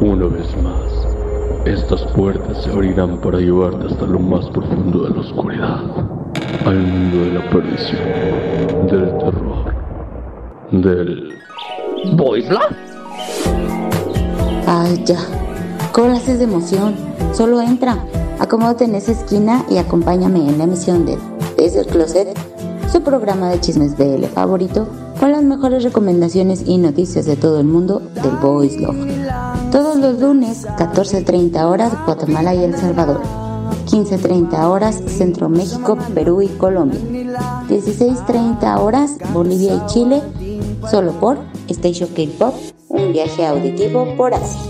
Una vez más, estas puertas se abrirán para llevarte hasta lo más profundo de la oscuridad, al mundo de la perdición, del terror, del... ¿Boisla? Ay, ya. ¿Cómo haces de emoción? Solo entra, acomódate en esa esquina y acompáñame en la emisión de Desde el Closet, su programa de chismes BL favorito, con las mejores recomendaciones y noticias de todo el mundo del Boys Love. Todos los lunes, 14.30 horas Guatemala y El Salvador. 15.30 horas Centro México, Perú y Colombia. 16.30 horas Bolivia y Chile, solo por Station K-Pop, un viaje auditivo por Asia.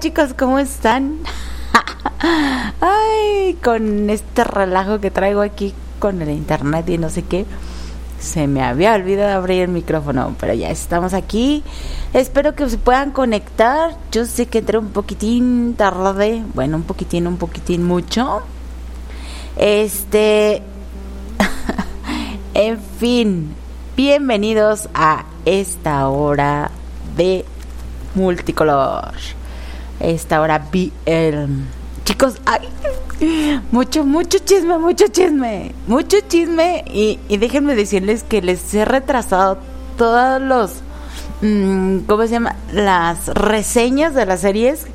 Chicos, ¿cómo están? Ay, con este relajo que traigo aquí con el internet y no sé qué. Se me había olvidado abrir el micrófono, pero ya estamos aquí. Espero que se puedan conectar. Yo sé que entré un poquitín tarde. Bueno, un poquitín, un poquitín mucho. Este. en fin. Bienvenidos a esta hora de multicolor. Esta hora vi el. Chicos, ay, mucho, mucho chisme, mucho chisme, mucho chisme. Y, y déjenme decirles que les he retrasado todos los. mm, ¿Cómo se llama? Las reseñas de las series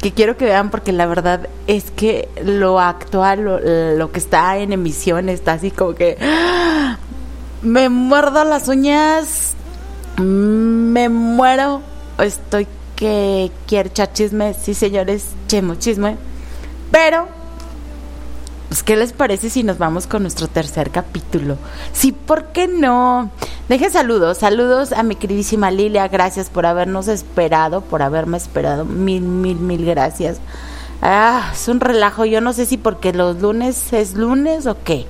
que quiero que vean porque la verdad es que lo actual, lo, lo que está en emisión está así como que me muerdo las uñas, me muero, estoy que quiero echar chisme, sí señores, chemo chisme, pero pues, ¿qué les parece si nos vamos con nuestro tercer capítulo? Sí, ¿por qué no? Dejen saludos, saludos a mi queridísima Lilia, gracias por habernos esperado, por haberme esperado, mil, mil, mil gracias. Ah, es un relajo, yo no sé si porque los lunes es lunes o qué.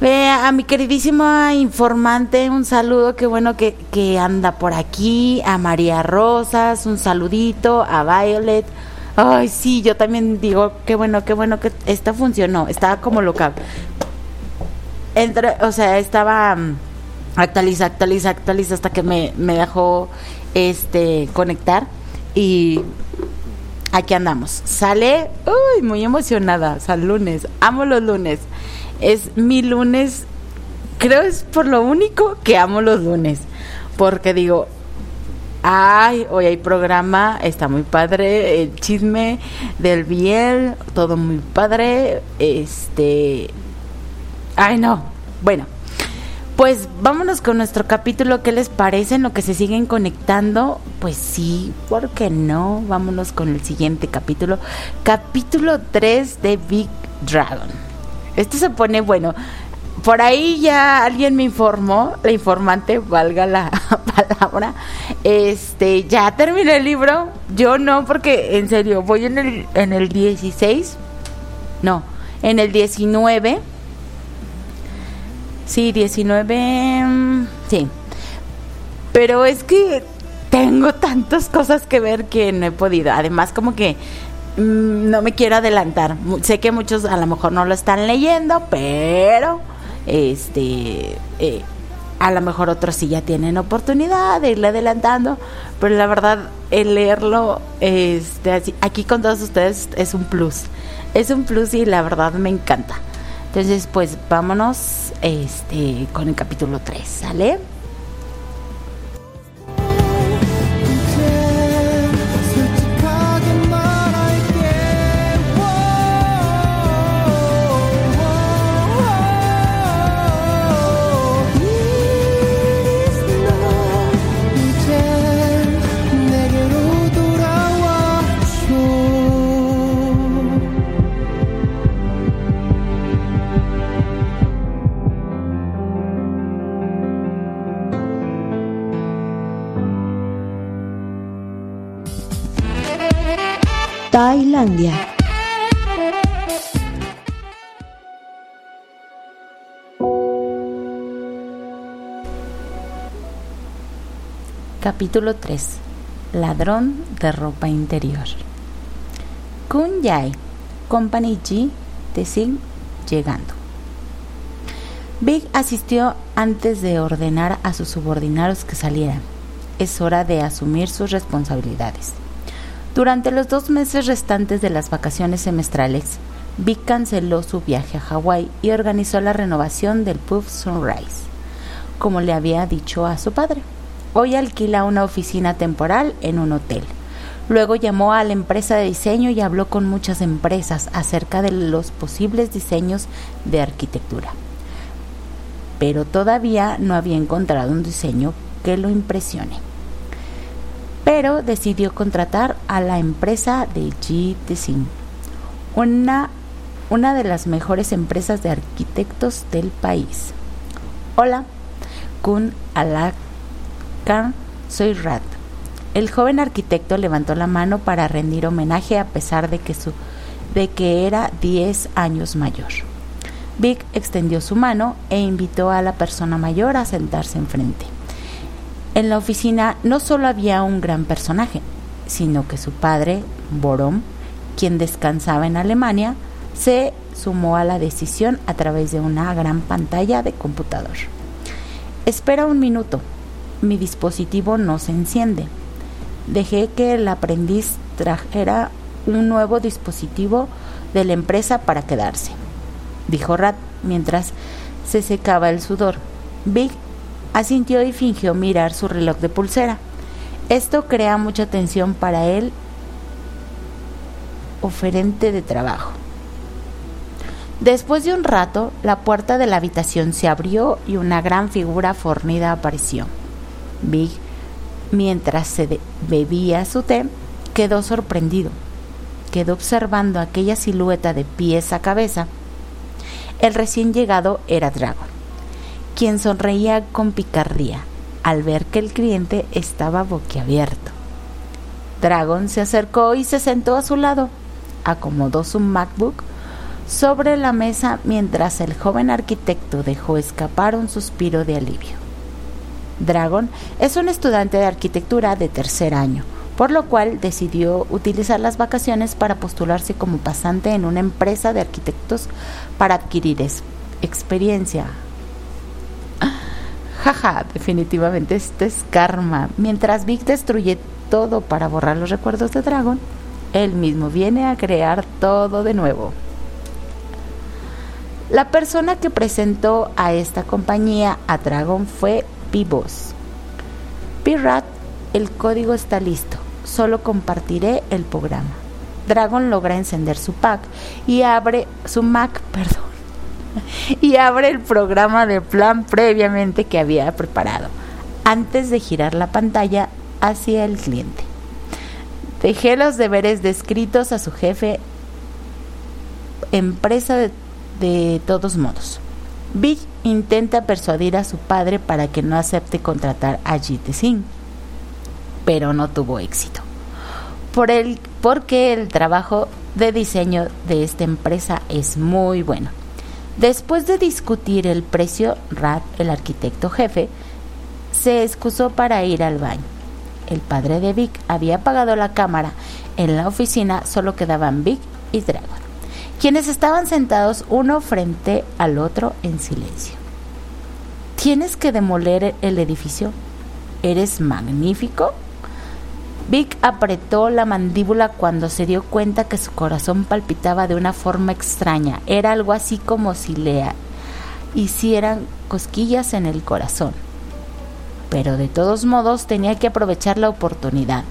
Eh, a mi queridísima informante, un saludo, qué bueno que, que anda por aquí. A María Rosas, un saludito. A Violet. Ay, sí, yo también digo, qué bueno, qué bueno que esta funcionó. Estaba como loca. Entre, o sea, estaba mm, actualiza, actualiza, actualiza hasta que me, me dejó este conectar. Y aquí andamos. Sale, uy, muy emocionada. Sal lunes. Amo los lunes. Es mi lunes. Creo es por lo único que amo los lunes. Porque digo, ay, hoy hay programa, está muy padre. El chisme del Biel, todo muy padre. Este. Ay, no. Bueno. Pues vámonos con nuestro capítulo, ¿qué les parece? En lo que se siguen conectando, pues sí, ¿por qué no? Vámonos con el siguiente capítulo. Capítulo 3 de Big Dragon. Este se pone bueno. Por ahí ya alguien me informó, la informante, valga la palabra. Este, ya terminé el libro. Yo no, porque en serio, voy en el, en el 16. No, en el 19. Sí, 19. mm, Sí. Pero es que tengo tantas cosas que ver que no he podido. Además, como que no me quiero adelantar. Sé que muchos a lo mejor no lo están leyendo, pero este eh, a lo mejor otros sí ya tienen oportunidad de irle adelantando, pero la verdad el leerlo este aquí con todos ustedes es un plus. Es un plus y la verdad me encanta. Entonces, pues vámonos este con el capítulo 3, ¿sale? Capítulo 3. Ladrón de ropa interior. Kun Yai, Company G, Tesil, llegando. Big asistió antes de ordenar a sus subordinados que salieran. Es hora de asumir sus responsabilidades. Durante los dos meses restantes de las vacaciones semestrales, Vic canceló su viaje a Hawái y organizó la renovación del pub Sunrise, como le había dicho a su padre. Hoy alquila una oficina temporal en un hotel. Luego llamó a la empresa de diseño y habló con muchas empresas acerca de los posibles diseños de arquitectura. Pero todavía no había encontrado un diseño que lo impresione pero decidió contratar a la empresa de G Design, una, una de las mejores empresas de arquitectos del país. Hola, Kun Alakan, soy Rat. El joven arquitecto levantó la mano para rendir homenaje a pesar de que, de que era 10 años mayor. Vic extendió su mano e invitó a la persona mayor a sentarse enfrente. En la oficina no solo había un gran personaje, sino que su padre, Borom, quien descansaba en Alemania, se sumó a la decisión a través de una gran pantalla de computador. Espera un minuto, mi dispositivo no se enciende. Dejé que el aprendiz trajera un nuevo dispositivo de la empresa para quedarse, dijo Rat mientras se secaba el sudor. Big asintió y fingió mirar su reloj de pulsera. Esto crea mucha tensión para él, oferente de trabajo. Después de un rato, la puerta de la habitación se abrió y una gran figura fornida apareció. Big, mientras se bebía su té, quedó sorprendido. Quedó observando aquella silueta de pies a cabeza. El recién llegado era Dragon, quien sonreía con picardía al ver que el cliente estaba boquiabierto. Dragon se acercó y se sentó a su lado. Acomodó su MacBook sobre la mesa mientras el joven arquitecto dejó escapar un suspiro de alivio. Dragon es un estudiante de arquitectura de tercer año, por lo cual decidió utilizar las vacaciones para postularse como pasante en una empresa de arquitectos para adquirir experiencia. Jaja, definitivamente este es karma. Mientras Vic destruye todo para borrar los recuerdos de Dragon, él mismo viene a crear todo de nuevo. La persona que presentó a esta compañía a Dragon fue Pibos. Pirat, el código está listo. Solo compartiré el programa. Dragon logra encender su pack y abre su Mac, perdón, y abre el programa de plan previamente que había preparado antes de girar la pantalla hacia el cliente. Dejé los deberes descritos a su jefe, empresa de todos modos. Big intenta persuadir a su padre para que no acepte contratar a Jit Singh, pero no tuvo éxito. Por el, porque el trabajo de diseño de esta empresa es muy bueno. Después de discutir el precio, Rad, el arquitecto jefe, se excusó para ir al baño. El padre de Vic había apagado la cámara. En la oficina solo quedaban Vic y Dragon quienes estaban sentados uno frente al otro en silencio. ¿Tienes que demoler el edificio? ¿Eres magnífico? Vic apretó la mandíbula cuando se dio cuenta que su corazón palpitaba de una forma extraña. Era algo así como si le hicieran cosquillas en el corazón. Pero de todos modos tenía que aprovechar la oportunidad.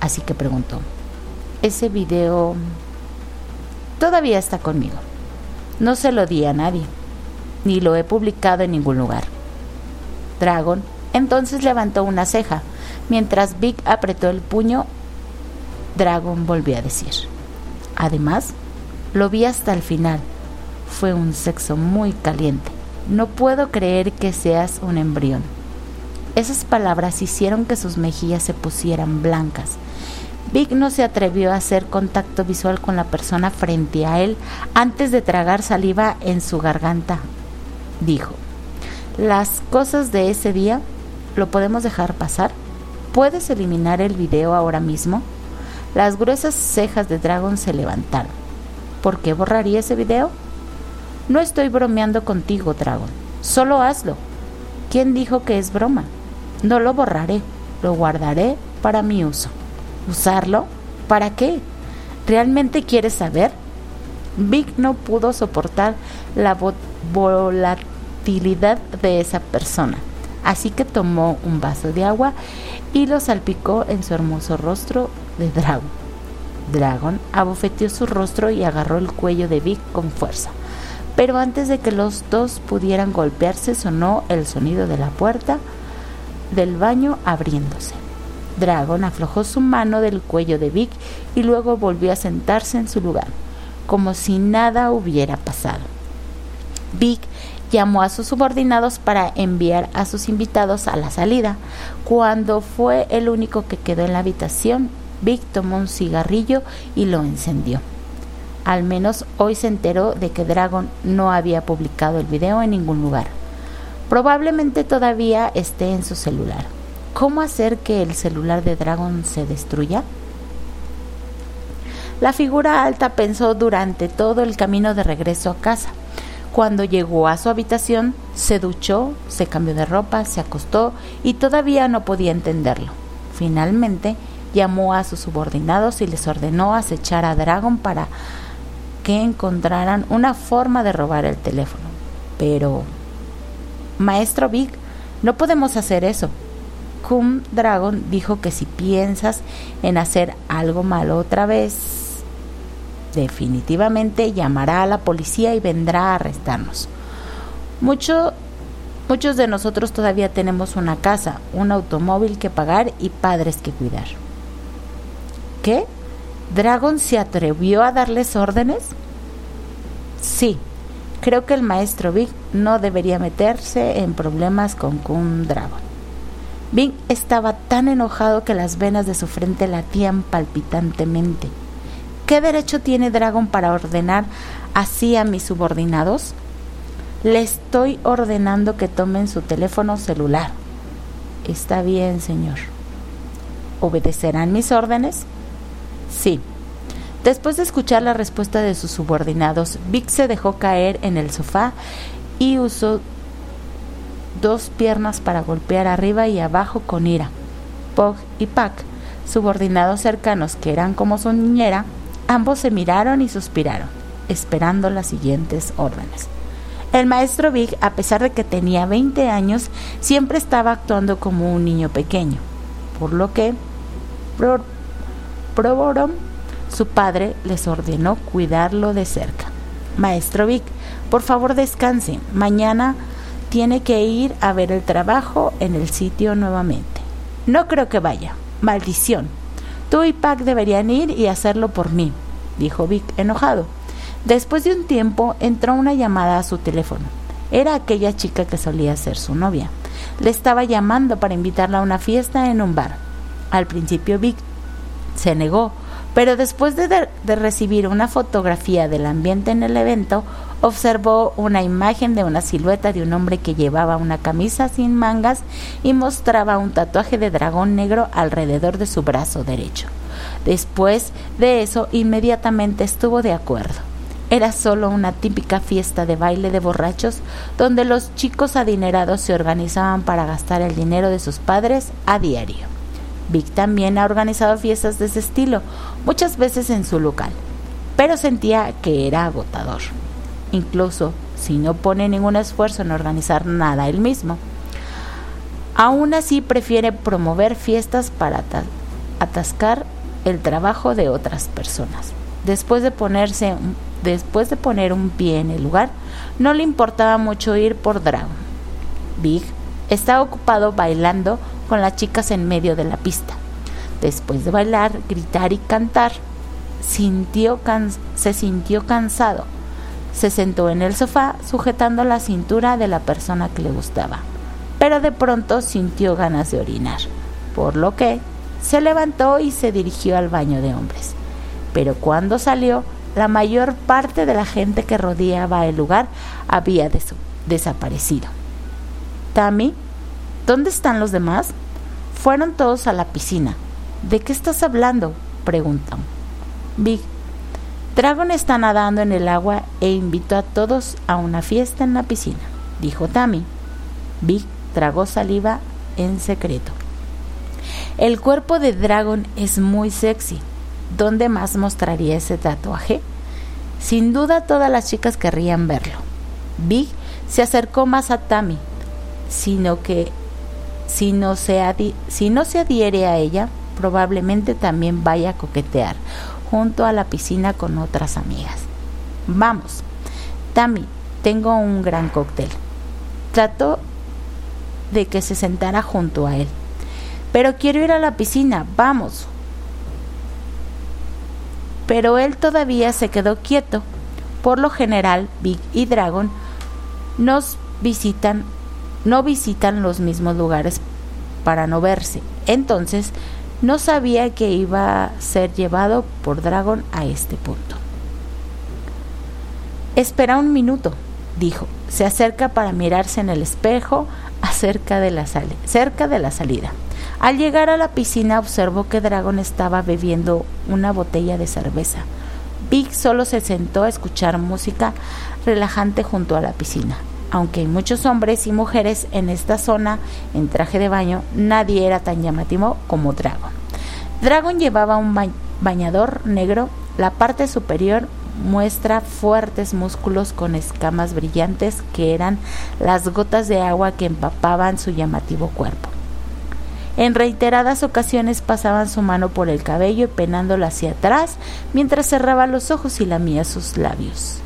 Así que preguntó, ¿ese video todavía está conmigo. No se lo di a nadie, ni lo he publicado en ningún lugar. Dragon entonces levantó una ceja. Mientras Vic apretó el puño, Dragon volvió a decir. Además, lo vi hasta el final. Fue un sexo muy caliente. No puedo creer que seas un embrión. Esas palabras hicieron que sus mejillas se pusieran blancas Vic no se atrevió a hacer contacto visual con la persona frente a él antes de tragar saliva en su garganta. Dijo, las cosas de ese día lo podemos dejar pasar. ¿Puedes eliminar el video ahora mismo? Las gruesas cejas de Dragon se levantaron. ¿Por qué borraría ese video? No estoy bromeando contigo, Dragon. Solo hazlo. ¿Quién dijo que es broma? No lo borraré. Lo guardaré para mi uso. ¿Usarlo? ¿Para qué? ¿Realmente quieres saber? Vic no pudo soportar la volatilidad de esa persona, así que tomó un vaso de agua y lo salpicó en su hermoso rostro de dragón. Dragon abofeteó su rostro y agarró el cuello de Vic con fuerza. Pero antes de que los dos pudieran golpearse sonó el sonido de la puerta del baño abriéndose. Dragon aflojó su mano del cuello de Vic y luego volvió a sentarse en su lugar, como si nada hubiera pasado. Vic llamó a sus subordinados para enviar a sus invitados a la salida. Cuando fue el único que quedó en la habitación, Vic tomó un cigarrillo y lo encendió. Al menos hoy se enteró de que Dragon no había publicado el video en ningún lugar. Probablemente todavía esté en su celular. ¿Cómo hacer que el celular de Dragon se destruya? La figura alta pensó durante todo el camino de regreso a casa. Cuando llegó a su habitación, se duchó, se cambió de ropa, se acostó y todavía no podía entenderlo. Finalmente, llamó a sus subordinados y les ordenó acechar a Dragon para que encontraran una forma de robar el teléfono. Pero, Maestro Big, no podemos hacer eso. Cum Dragon dijo que si piensas en hacer algo malo otra vez, definitivamente llamará a la policía y vendrá a arrestarnos. Mucho, muchos de nosotros todavía tenemos una casa, un automóvil que pagar y padres que cuidar. ¿Qué? ¿Dragon se atrevió a darles órdenes? Sí, creo que el maestro Big no debería meterse en problemas con Kun Dragon. Big estaba tan enojado que las venas de su frente latían palpitantemente. ¿Qué derecho tiene Dragon para ordenar así a mis subordinados? Le estoy ordenando que tomen su teléfono celular. Está bien, señor. ¿Obedecerán mis órdenes? Sí. Después de escuchar la respuesta de sus subordinados, Vic se dejó caer en el sofá y usó dos piernas para golpear arriba y abajo con ira. Pog y Pac, subordinados cercanos que eran como su niñera, Ambos se miraron y suspiraron, esperando las siguientes órdenes. El maestro Big, a pesar de que tenía 20 años, siempre estaba actuando como un niño pequeño, por lo que Proborom, su padre, les ordenó cuidarlo de cerca. Maestro Vic, por favor descanse. Mañana tiene que ir a ver el trabajo en el sitio nuevamente. No creo que vaya. Maldición. Tú y Pac deberían ir y hacerlo por mí, dijo Vic enojado. Después de un tiempo entró una llamada a su teléfono. Era aquella chica que solía ser su novia. Le estaba llamando para invitarla a una fiesta en un bar. Al principio Vic se negó, pero después de, de, recibir una fotografía del ambiente en el evento, observó una imagen de una silueta de un hombre que llevaba una camisa sin mangas y mostraba un tatuaje de dragón negro alrededor de su brazo derecho. Después de eso, inmediatamente estuvo de acuerdo. Era solo una típica fiesta de baile de borrachos donde los chicos adinerados se organizaban para gastar el dinero de sus padres a diario. Vic también ha organizado fiestas de ese estilo, muchas veces en su local, pero sentía que era agotador incluso si no pone ningún esfuerzo en organizar nada él mismo. Aún así prefiere promover fiestas para atascar el trabajo de otras personas. Después de ponerse después de poner un pie en el lugar, no le importaba mucho ir por Dragon. Big estaba ocupado bailando con las chicas en medio de la pista. Después de bailar, gritar y cantar, sintió se sintió cansado se sentó en el sofá sujetando la cintura de la persona que le gustaba, pero de pronto sintió ganas de orinar, por lo que se levantó y se dirigió al baño de hombres. Pero cuando salió, la mayor parte de la gente que rodeaba el lugar había desaparecido. Tammy, ¿dónde están los demás? Fueron todos a la piscina. ¿De qué estás hablando? preguntan. Big Dragon está nadando en el agua e invitó a todos a una fiesta en la piscina, dijo Tammy. Vic tragó saliva en secreto. El cuerpo de Dragon es muy sexy. ¿Dónde más mostraría ese tatuaje? Sin duda todas las chicas querrían verlo. Big se acercó más a Tammy, sino que si no, se si no se adhiere a ella, probablemente también vaya a coquetear junto a la piscina con otras amigas. Vamos. Tammy, tengo un gran cóctel. Trató de que se sentara junto a él. Pero quiero ir a la piscina, vamos. Pero él todavía se quedó quieto. Por lo general, Big y Dragon nos visitan, no visitan los mismos lugares para no verse. Entonces, no sabía que iba a ser llevado por Dragon a este punto. Espera un minuto, dijo. Se acerca para mirarse en el espejo acerca de la cerca de la salida. Al llegar a la piscina observó que Dragon estaba bebiendo una botella de cerveza. Big solo se sentó a escuchar música relajante junto a la piscina. Aunque muchos hombres y mujeres en esta zona en traje de baño, nadie era tan llamativo como Dragon. Dragon llevaba un bañador negro, la parte superior muestra fuertes músculos con escamas brillantes que eran las gotas de agua que empapaban su llamativo cuerpo. En reiteradas ocasiones pasaban su mano por el cabello penándolo hacia atrás mientras cerraba los ojos y lamía sus labios,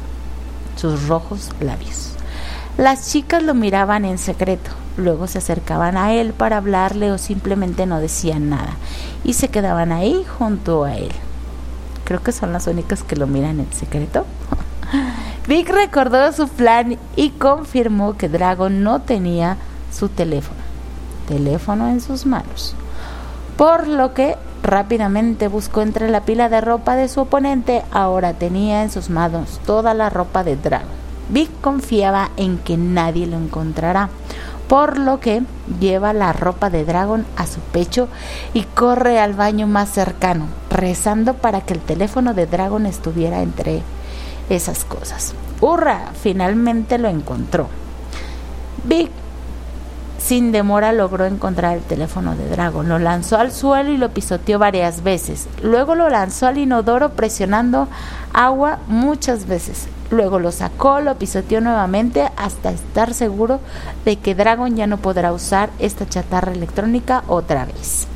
sus rojos labios. Las chicas lo miraban en secreto, luego se acercaban a él para hablarle o simplemente no decían nada y se quedaban ahí junto a él. Creo que son las únicas que lo miran en secreto. Vic recordó su plan y confirmó que Dragon no tenía su teléfono teléfono en sus manos, por lo que rápidamente buscó entre la pila de ropa de su oponente, ahora tenía en sus manos toda la ropa de Dragon. Vic confiaba en que nadie lo encontrará, por lo que lleva la ropa de Dragon a su pecho y corre al baño más cercano, rezando para que el teléfono de Dragon estuviera entre esas cosas. ¡Hurra! Finalmente lo encontró. Vic sin demora logró encontrar el teléfono de Dragon, lo lanzó al suelo y lo pisoteó varias veces. Luego lo lanzó al inodoro presionando agua muchas veces. Luego lo sacó, lo pisoteó nuevamente hasta estar seguro de que Dragon ya no podrá usar esta chatarra electrónica otra vez.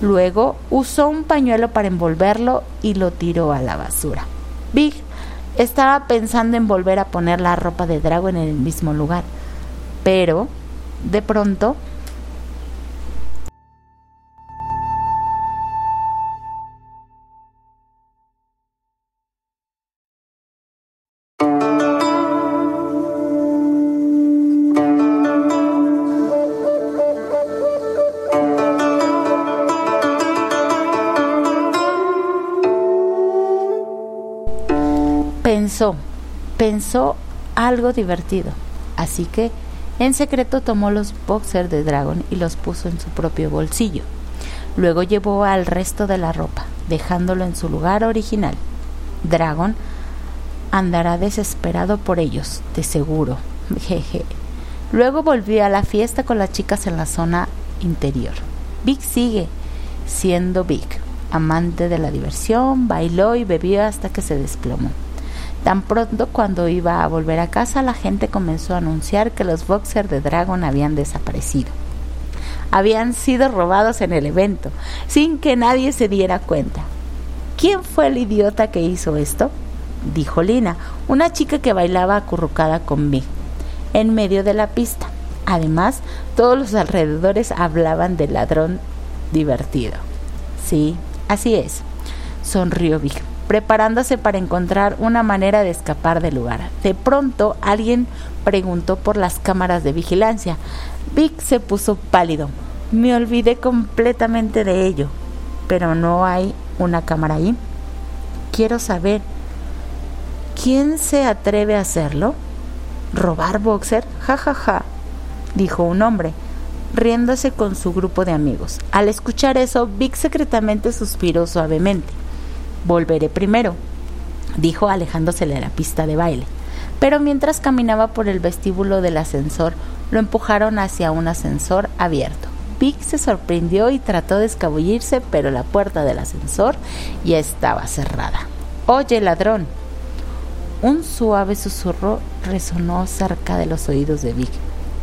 Luego usó un pañuelo para envolverlo y lo tiró a la basura. Big estaba pensando en volver a poner la ropa de Dragon en el mismo lugar, pero de pronto pensó algo divertido. Así que en secreto tomó los boxers de Dragon y los puso en su propio bolsillo. Luego llevó al resto de la ropa, dejándolo en su lugar original. Dragon andará desesperado por ellos, de seguro. Jeje. Luego volvió a la fiesta con las chicas en la zona interior. Vic sigue siendo Vic, amante de la diversión, bailó y bebió hasta que se desplomó. Tan pronto cuando iba a volver a casa, la gente comenzó a anunciar que los boxers de Dragon habían desaparecido. Habían sido robados en el evento, sin que nadie se diera cuenta. ¿Quién fue el idiota que hizo esto? dijo Lina, una chica que bailaba acurrucada con Big, en medio de la pista. Además, todos los alrededores hablaban del ladrón divertido. Sí, así es, sonrió Big preparándose para encontrar una manera de escapar del lugar. De pronto alguien preguntó por las cámaras de vigilancia. Vic se puso pálido. Me olvidé completamente de ello. Pero no hay una cámara ahí. Quiero saber, ¿quién se atreve a hacerlo? ¿Robar boxer? Ja, ja, ja, dijo un hombre, riéndose con su grupo de amigos. Al escuchar eso, Vic secretamente suspiró suavemente. Volveré primero, dijo alejándose de la pista de baile. Pero mientras caminaba por el vestíbulo del ascensor, lo empujaron hacia un ascensor abierto. Vic se sorprendió y trató de escabullirse, pero la puerta del ascensor ya estaba cerrada. Oye, ladrón. Un suave susurro resonó cerca de los oídos de Vic,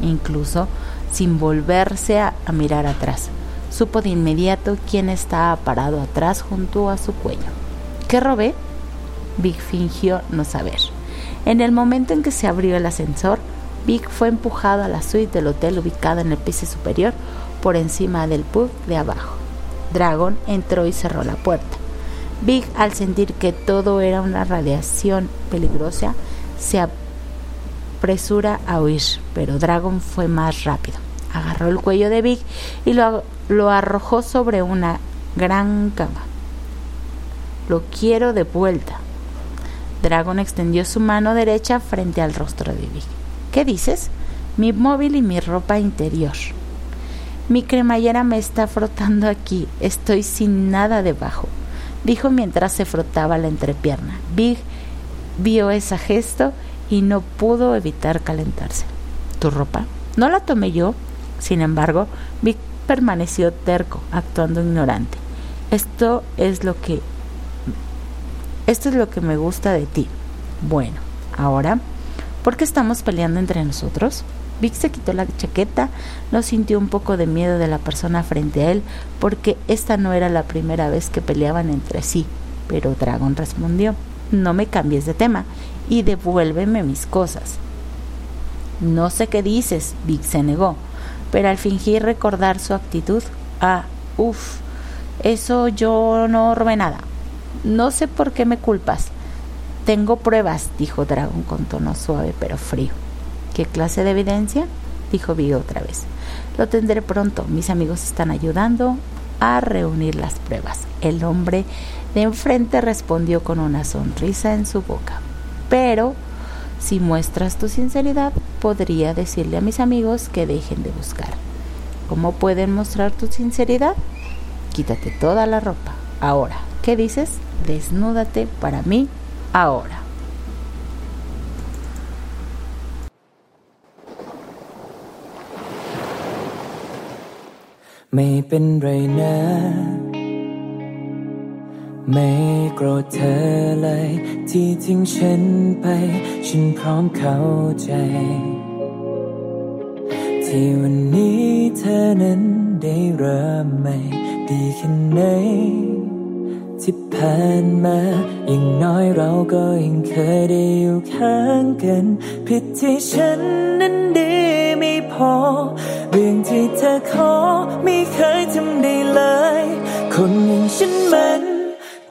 incluso sin volverse a, a mirar atrás. Supo de inmediato quién estaba parado atrás junto a su cuello. ¿Qué robé? Vic fingió no saber. En el momento en que se abrió el ascensor, Vic fue empujado a la suite del hotel ubicada en el piso superior por encima del pub de abajo. Dragon entró y cerró la puerta. Vic, al sentir que todo era una radiación peligrosa, se apresura a huir, pero Dragon fue más rápido. Agarró el cuello de Big y lo, lo arrojó sobre una gran cama. Lo quiero de vuelta. Dragon extendió su mano derecha frente al rostro de Big. ¿Qué dices? Mi móvil y mi ropa interior. Mi cremallera me está frotando aquí. Estoy sin nada debajo, dijo mientras se frotaba la entrepierna. Big vio ese gesto y no pudo evitar calentarse. ¿Tu ropa? No la tomé yo. Sin embargo, Big permaneció terco, actuando ignorante. Esto es lo que esto es lo que me gusta de ti. Bueno, ahora, ¿por qué estamos peleando entre nosotros? Vic se quitó la chaqueta, no sintió un poco de miedo de la persona frente a él, porque esta no era la primera vez que peleaban entre sí. Pero Dragon respondió, no me cambies de tema y devuélveme mis cosas. No sé qué dices, Vic se negó, pero al fingir recordar su actitud, ah, uff, eso yo no robé nada. No sé por qué me culpas. Tengo pruebas, dijo Dragon con tono suave pero frío. ¿Qué clase de evidencia? dijo Vigo otra vez. Lo tendré pronto. Mis amigos están ayudando a reunir las pruebas. El hombre de enfrente respondió con una sonrisa en su boca. Pero si muestras tu sinceridad, podría decirle a mis amigos que dejen de buscar. ¿Cómo pueden mostrar tu sinceridad? Quítate toda la ropa. Ahora, ¿qué dices? Desnúdate para mí ahora. ไม่เป็นไรนะไม่โกรธเธอเลย ที่ทิ้งฉันไป ฉันพร้อมเข้าใจ ที่วันนี้เธอนั้นได้เริ่มใหม่ ดีแค่ไหน ที่ผ่านมาอย่างน้อยเราก็ยังเคยได้อยู่ข้างกัน ผิดที่ฉันนั้นดีไม่พอ เรื่องที่เธอขอไม่เคยทำได้เลย คนอย่างฉันมัน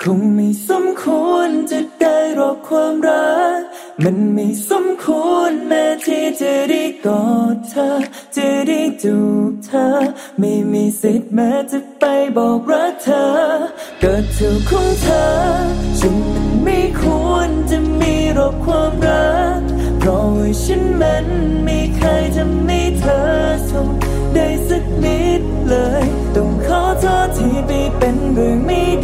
คงไม่สมควรจะได้รับความรัก มันไม่สมควรแม้ที่จะได้กอดเธอ จะได้จูบเธอ ไม่มีสิทธิ์แม้จะไปบอกรักเธอ เกิดเธอของเธอฉันไม่ควรจะมีรบความรัก เพราะว่าฉันมันไม่เคยทำให้เธอสุขได้สักนิดเลย ต้องขอโทษที่ไปเป็นเรื่องไม่ดี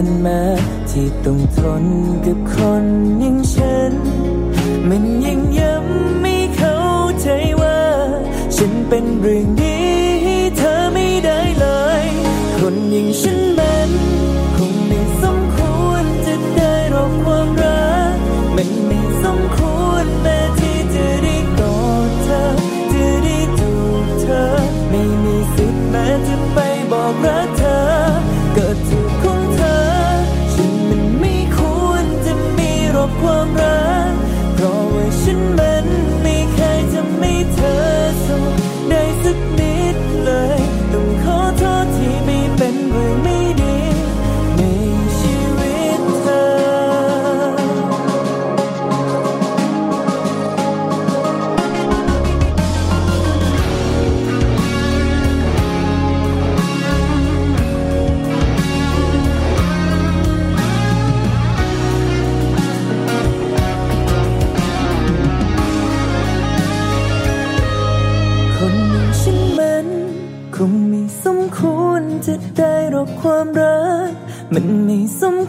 านมา ที่ต้องทนกับคนอย่างฉัน มันยังย้ำไม่เข้าใจว่า ฉันเป็นเรื่องดีให้เธอไม่ได้เลย คนอย่างฉันมันคงไม่สมควรจะได้รับความรัก มันไม่สมควรแม้ที่จะได้กอดเธอ จะได้จูบเธอ ไม่มีสิทธิ์แม้จะไปบอกรัก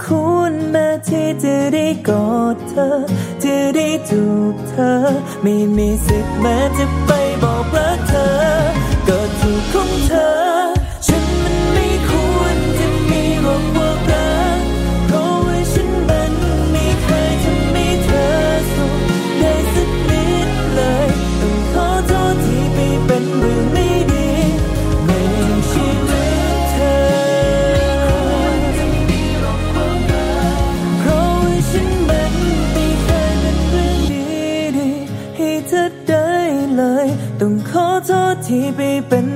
คุณแม้ที่จะได้กอดเธอ จะได้จูบเธอ ไม่มีสิทธิ์แม้จะไปบอกรักเธอ ก็ถูกของเธอ ทษที่ไปเป็น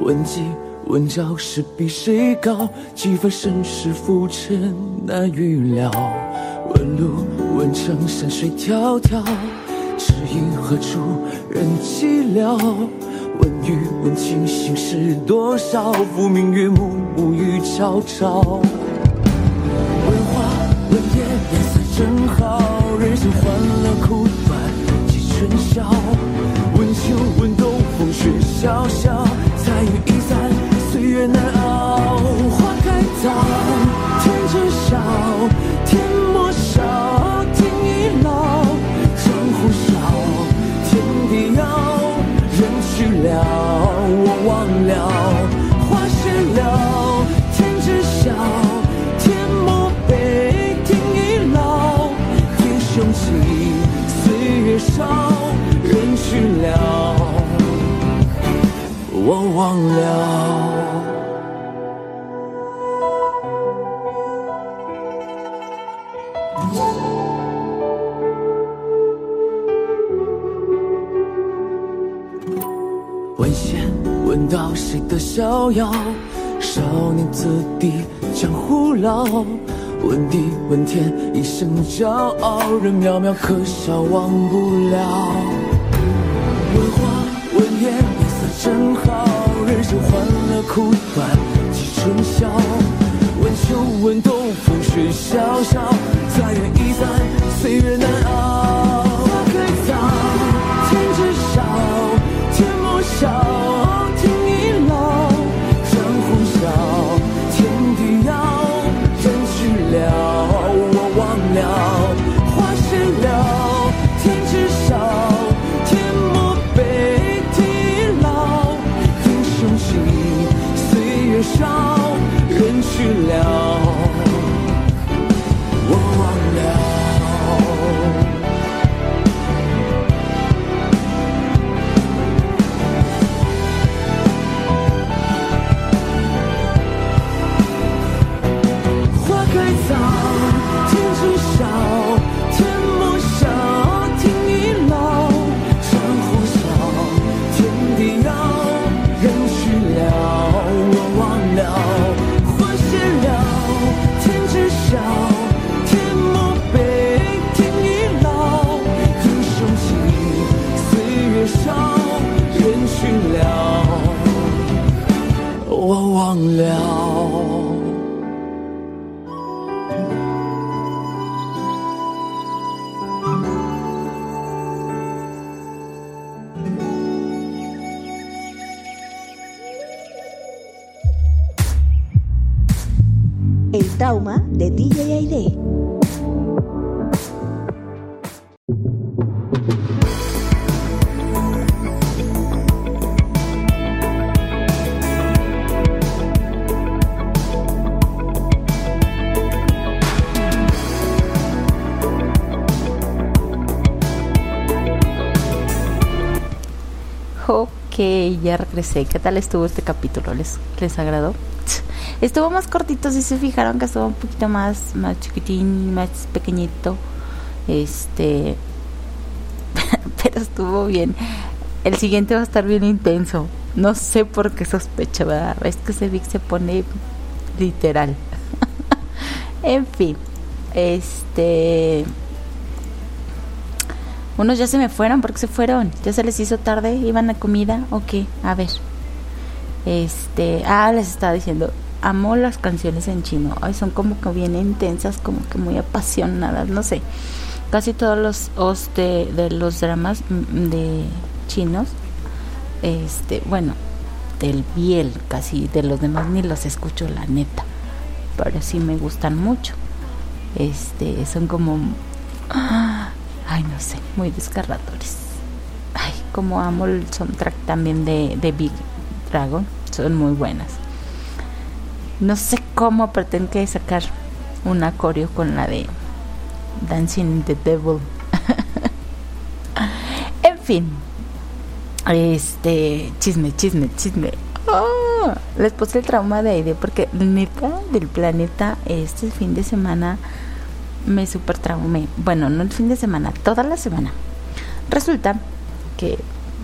问计问招是比谁高？几番身世浮沉难预料。问路问程山水迢迢，知音何处人寂寥？问雨问情心事多少？浮明月暮暮雨朝朝。问花问叶，颜色正好，人生欢乐苦短几春宵。问秋问，嘲笑我忘了。问仙问道谁的逍遥？少年子弟江湖老。问地问天一生骄傲，人渺渺可笑忘不了。问花正好，人生欢乐苦短几春宵。问秋问冬风雪萧萧，彩云易散岁月难熬。Regresé. ¿Qué tal estuvo este capítulo? ¿Les, les agradó? Estuvo más cortito, si se fijaron que estuvo un poquito más, más chiquitín, más pequeñito. Este. Pero estuvo bien. El siguiente va a estar bien intenso. No sé por qué sospecho, ¿verdad? Es que ese Vic se pone literal. En fin, este. Unos ya se me fueron, ¿por qué se fueron? ¿Ya se les hizo tarde? ¿Iban a comida o qué? A ver. Este. Ah, les estaba diciendo. Amo las canciones en chino. Ay, son como que bien intensas, como que muy apasionadas, no sé. Casi todos los os de, de los dramas mm, de chinos. Este, bueno, del Biel, casi de los demás ni los escucho, la neta. Pero sí me gustan mucho. Este, son como. ah, Ay, no sé, muy desgarradores. Ay, como amo el soundtrack también de, de Big Dragon. Son muy buenas. No sé cómo, pero tengo que sacar un coreo con la de Dancing in the Devil. en fin. Este, chisme, chisme, chisme. Ah, les puse el trauma de Aide porque neta del planeta este fin de semana me super traumé. Bueno, no el fin de semana, toda la semana. Resulta que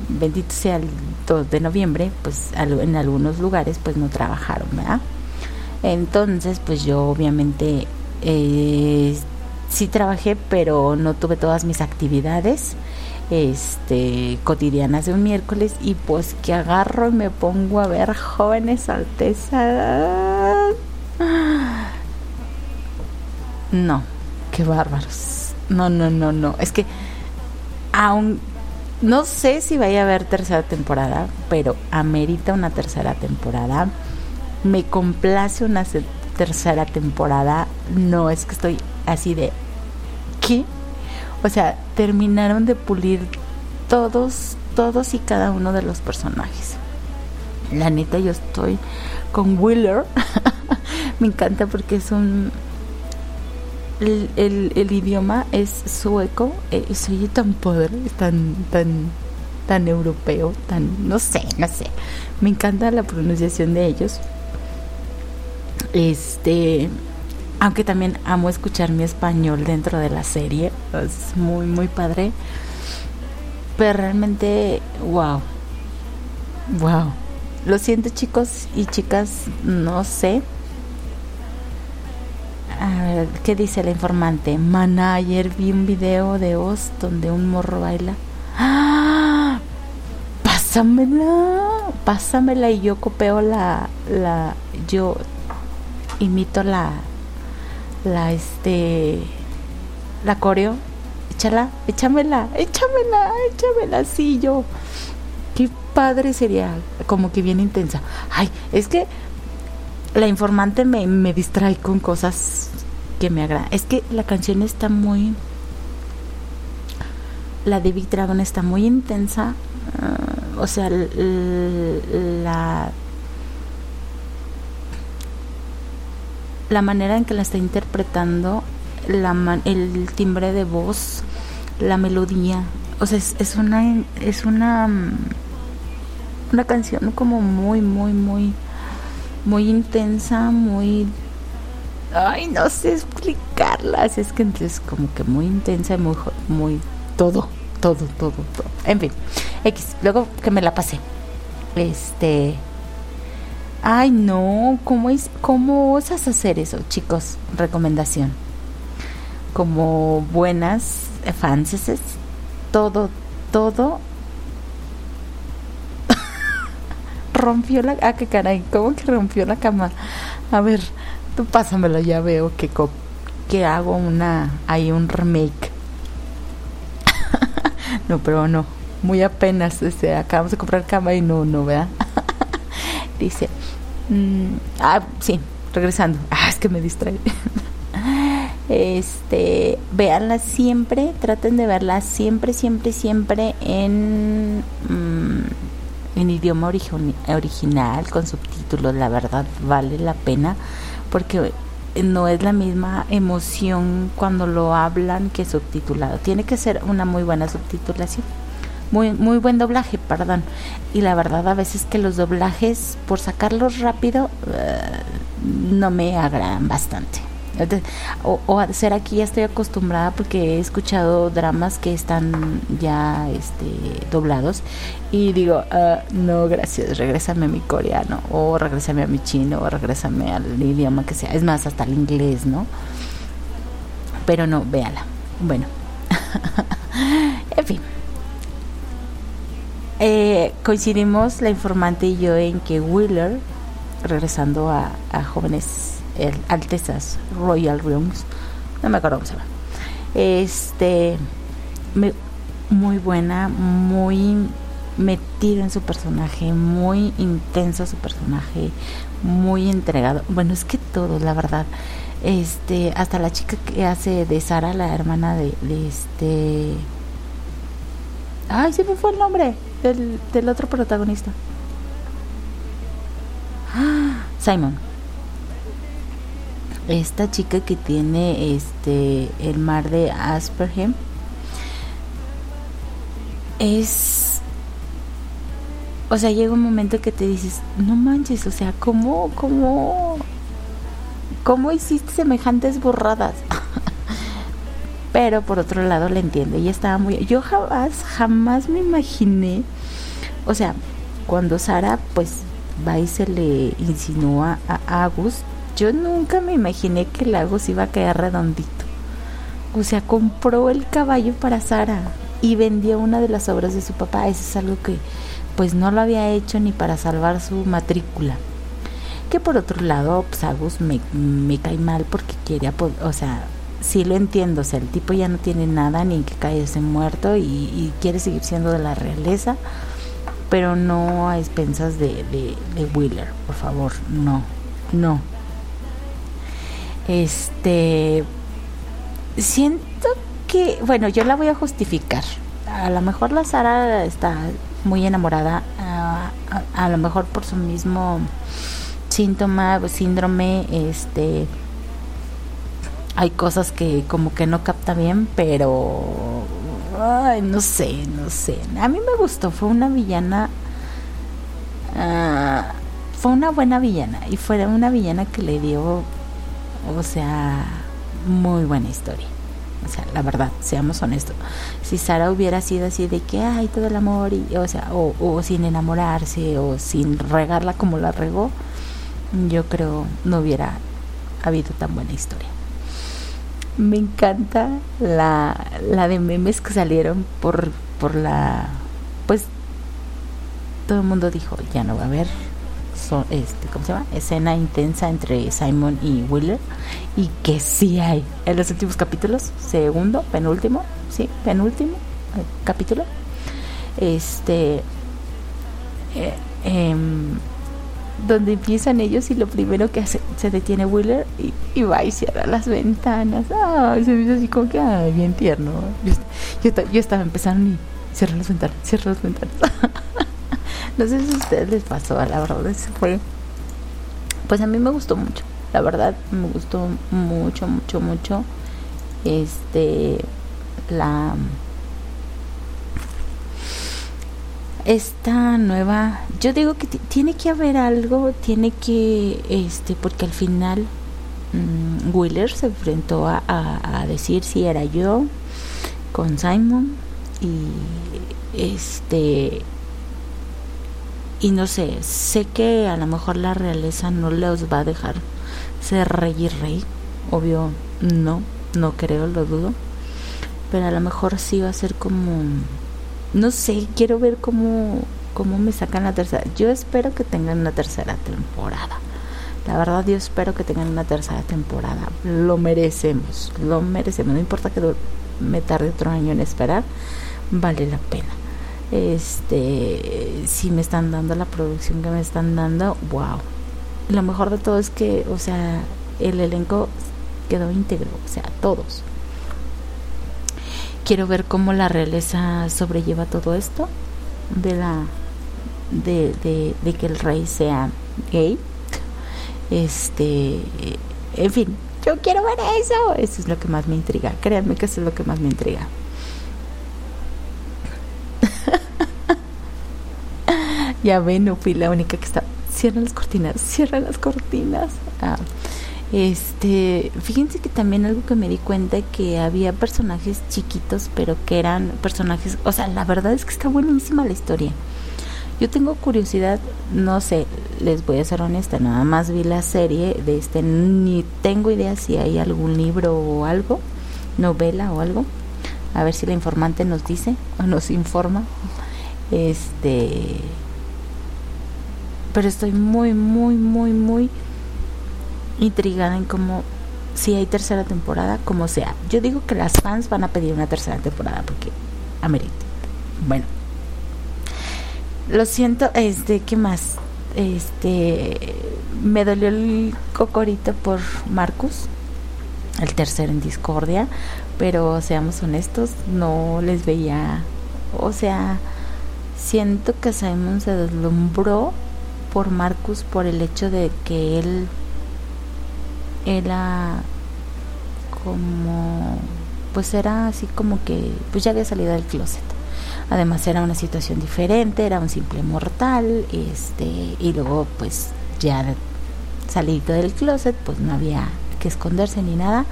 bendito sea el 2 de noviembre, pues en algunos lugares pues no trabajaron, ¿verdad? Entonces, pues yo obviamente eh, sí trabajé, pero no tuve todas mis actividades este cotidianas de un miércoles y pues que agarro y me pongo a ver jóvenes altezas. No, bárbaros. No, no, no, no. Es que aún no sé si vaya a haber tercera temporada, pero amerita una tercera temporada. Me complace una tercera temporada. No es que estoy así de ¿qué? O sea, terminaron de pulir todos, todos y cada uno de los personajes. La neta, yo estoy con Wheeler. Me encanta porque es un. El, el, idioma es sueco. Eh, se oye tan padre, tan, tan, tan europeo, tan. No sé, no sé. Me encanta la pronunciación de ellos. Este. Aunque también amo escuchar mi español dentro de la serie. Es muy, muy padre. Pero realmente, wow. Wow. Lo siento chicos y chicas, no sé. Ver, ¿qué dice la informante? Mana, ayer vi un video de Oz donde un morro baila. ¡Ah! Pásamela, pásamela y yo copio la, la, yo imito la, la, este, la coreo. Échala, échamela, échamela, échamela, sí, yo. Qué padre sería, como que bien intensa. Ay, es que la informante me, me distrae con cosas que me agradan. Es que la canción está muy. La de Big Dragon está muy intensa. ah, o sea, la. La manera en que la está interpretando, la el timbre de voz, la melodía. O sea, es, es una. Es una. mm, Una canción como muy, muy, muy muy intensa, muy... Ay, no sé explicarla. así Es que entonces como que muy intensa y muy... muy todo, todo, todo, todo. En fin, X. Luego que me la pasé. Este... Ay, no. ¿Cómo, es, ¿Cómo osas hacer eso, chicos? Recomendación. Como buenas franceses, todo, todo rompió la... Ah, qué caray, ¿cómo que rompió la cama? A ver, tú pásamelo, ya veo que, que hago una... Hay un remake. no, pero no, muy apenas, este, acabamos de comprar cama y no, no, ¿verdad? Dice, mm, ah, sí, regresando. Ah, es que me distrae. Este, véanla siempre, traten de verla siempre, siempre, siempre en, mm, en idioma origi- original, con subtítulos. La verdad, vale la pena porque no es la misma emoción cuando lo hablan que subtitulado. Tiene que ser una muy buena subtitulación. Muy, muy buen doblaje, perdón. Y la verdad a veces que los doblajes, por sacarlos rápido, eh, no me agradan bastante. O, o ser aquí ya estoy acostumbrada porque he escuchado dramas que están ya este, doblados y digo, ah, no, gracias, regrésame a mi coreano o regrésame a mi chino o regrésame al idioma que sea, es más, hasta el inglés, ¿no? Pero no, véala. Bueno. en fin. Eh, coincidimos la informante y yo en que Wheeler, regresando a jóvenes el, altezas Royal Rooms, no me acuerdo cómo se llama, este, me- muy buena, muy metida en su personaje, muy intenso su personaje, muy entregado. Bueno, es que todo, la verdad. Este, hasta la chica que hace de Sara, la hermana de, este. Ay, se me fue el nombre del, del otro protagonista. Simon. Esta chica que tiene este el mar de Aspergem es o sea, llega un momento que te dices, no manches, o sea, ¿cómo, cómo, cómo hiciste semejantes borradas? Pero por otro lado la entiendo, ella estaba muy, yo jamás, jamás me imaginé, o sea, cuando Sara pues va y se le insinúa a Agus, yo nunca me imaginé que el Agus iba a caer redondito. O sea, compró el caballo para Sara y vendió una de las obras de su papá. Eso es algo que pues no lo había hecho ni para salvar su matrícula. Que por otro lado, pues Agus me, cae mal porque quiere, o sea, sí lo entiendo, o sea, el tipo ya no tiene nada ni que caerse muerto y, y quiere seguir siendo de la realeza, pero no a expensas de, de, de Wheeler, por favor, no, no. Este, siento que, bueno, yo la voy a justificar. A lo mejor la Sara está muy enamorada, a, a- lo mejor por su mismo síntoma, síndrome, este, hay cosas que como que no capta bien, pero ay, no sé, no sé. A mí me gustó, fue una villana ah, fue una buena villana y fue una villana que le dio o sea, muy buena historia. O sea, la verdad, seamos honestos. Si Sara hubiera sido así de que hay todo el amor y o sea, o, sin enamorarse o sin regarla como la regó, yo creo no hubiera habido tan buena historia. Me encanta la, la de memes que salieron por, por la. Pues todo el mundo dijo: ya no va a haber este, ¿cómo se llama? escena intensa entre Simon y Wheeler. Y que sí hay en los últimos capítulos, segundo, penúltimo, sí, penúltimo eh, capítulo. Este. eh, em, donde empiezan ellos y lo primero que hace, se detiene Wheeler y, va y cierra las ventanas. Ay, se me así como que, bien tierno. Yo, yo, yo estaba empezando y cierra las ventanas, cierra las ventanas. no sé si a ustedes les pasó, la verdad, eso fue. Pues a mí me gustó mucho, la verdad, me gustó mucho, mucho, mucho. Este, la esta nueva yo digo que ti- tiene que haber algo tiene que este porque al final mm, Wheeler se enfrentó a- a decir si era yo con Simon y este y no sé sé que a lo mejor la realeza no los va a dejar ser rey y rey obvio no no creo lo dudo pero a lo mejor sí va a ser como no sé, quiero ver cómo, cómo me sacan la tercera. Yo espero que tengan una tercera temporada. La verdad, yo espero que tengan una tercera temporada. Lo merecemos, lo merecemos. No importa que me tarde otro año en esperar, vale la pena. Este, si me están dando la producción que me están dando, wow. Lo mejor de todo es que, o sea, el elenco quedó íntegro, o sea, todos. Quiero ver cómo la realeza sobrelleva todo esto de la de, de, de que el rey sea gay. Este en fin yo quiero ver eso. Eso es lo que más me intriga. Créanme que eso es lo que más me intriga ya ven no fui la única que está cierran las cortinas cierran las cortinas ah. Este, fíjense que también algo que me di cuenta que había personajes chiquitos, pero que eran personajes, o sea, la verdad es que está buenísima la historia. Yo tengo curiosidad, no sé, les voy a ser honesta, nada más vi la serie de este, ni tengo idea si hay algún libro o algo novela o algo. A ver si la informante nos dice o nos informa. Este. Pero estoy muy, muy, muy, muy intrigada en cómo si hay tercera temporada, como sea. Yo digo que las fans van a pedir una tercera temporada porque amerita. Bueno. Lo siento, este, ¿qué más? Este me dolió el cocorito por Marcus, el tercero en discordia, pero seamos honestos, no les veía, o sea, siento que Simon se deslumbró por Marcus por el hecho de que él era como pues era así como que pues ya había salido del closet. Además era una situación diferente era un simple mortal este y luego pues ya salido del closet pues no había que esconderse ni nada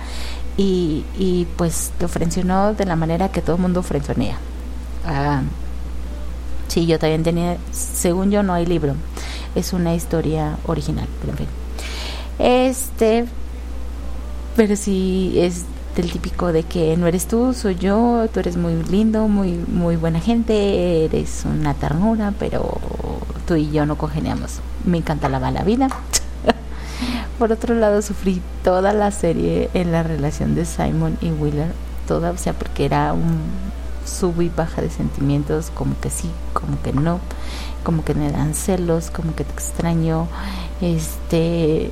y, y pues lo frencionó de la manera que todo el mundo frencionía ah, sí yo también tenía según yo no hay libro es una historia original pero en fin este pero sí es del típico de que no eres tú, soy yo, tú eres muy lindo, muy muy buena gente, eres una ternura, pero tú y yo no congeniamos. Me encanta la mala vida. Por otro lado, sufrí toda la serie en la relación de Simon y Wheeler, toda, o sea, porque era un sub y baja de sentimientos, como que sí, como que no, como que me dan celos, como que te extraño, este,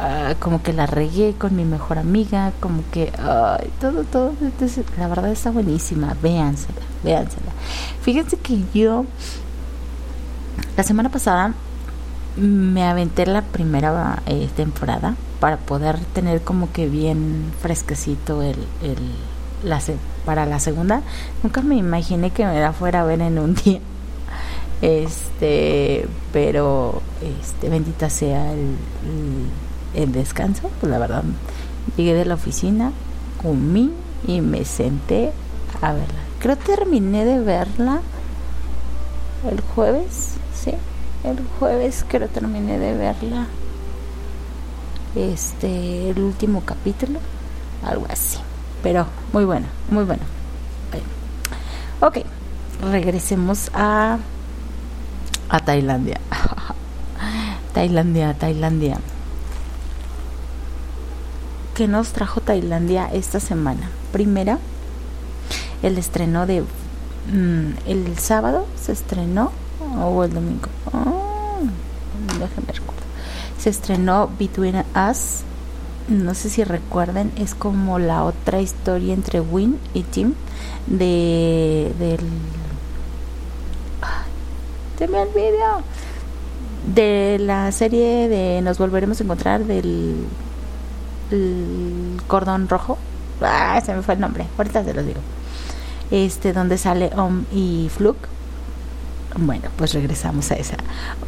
ah, como que la regué con mi mejor amiga, como que ay, todo, todo, la verdad está buenísima, véansela, véansela. Fíjense que yo la semana pasada me aventé la primera eh, temporada para poder tener como que bien fresquecito el, el la para la segunda. Nunca me imaginé que me la fuera a ver en un día. Este, pero este bendita sea el, descanso, pues la verdad llegué de la oficina, comí y me senté a verla. Creo terminé de verla el jueves, sí, el jueves creo terminé de verla. Este, el último capítulo, algo así. Pero muy buena, muy buena. Ok, regresemos a a Tailandia. Tailandia, Tailandia. ¿Qué nos trajo Tailandia esta semana? Primera, el estreno de mm, el sábado se estrenó o el domingo. Oh, déjenme. Se estrenó Between Us. No sé si recuerden, es como la otra historia entre Win y Tim de del se me olvidó de la serie de Nos volveremos a encontrar del el cordón rojo. Ah, se me fue el nombre. Ahorita se los digo. Este, donde sale Om y Fluke. Bueno, pues regresamos a esa.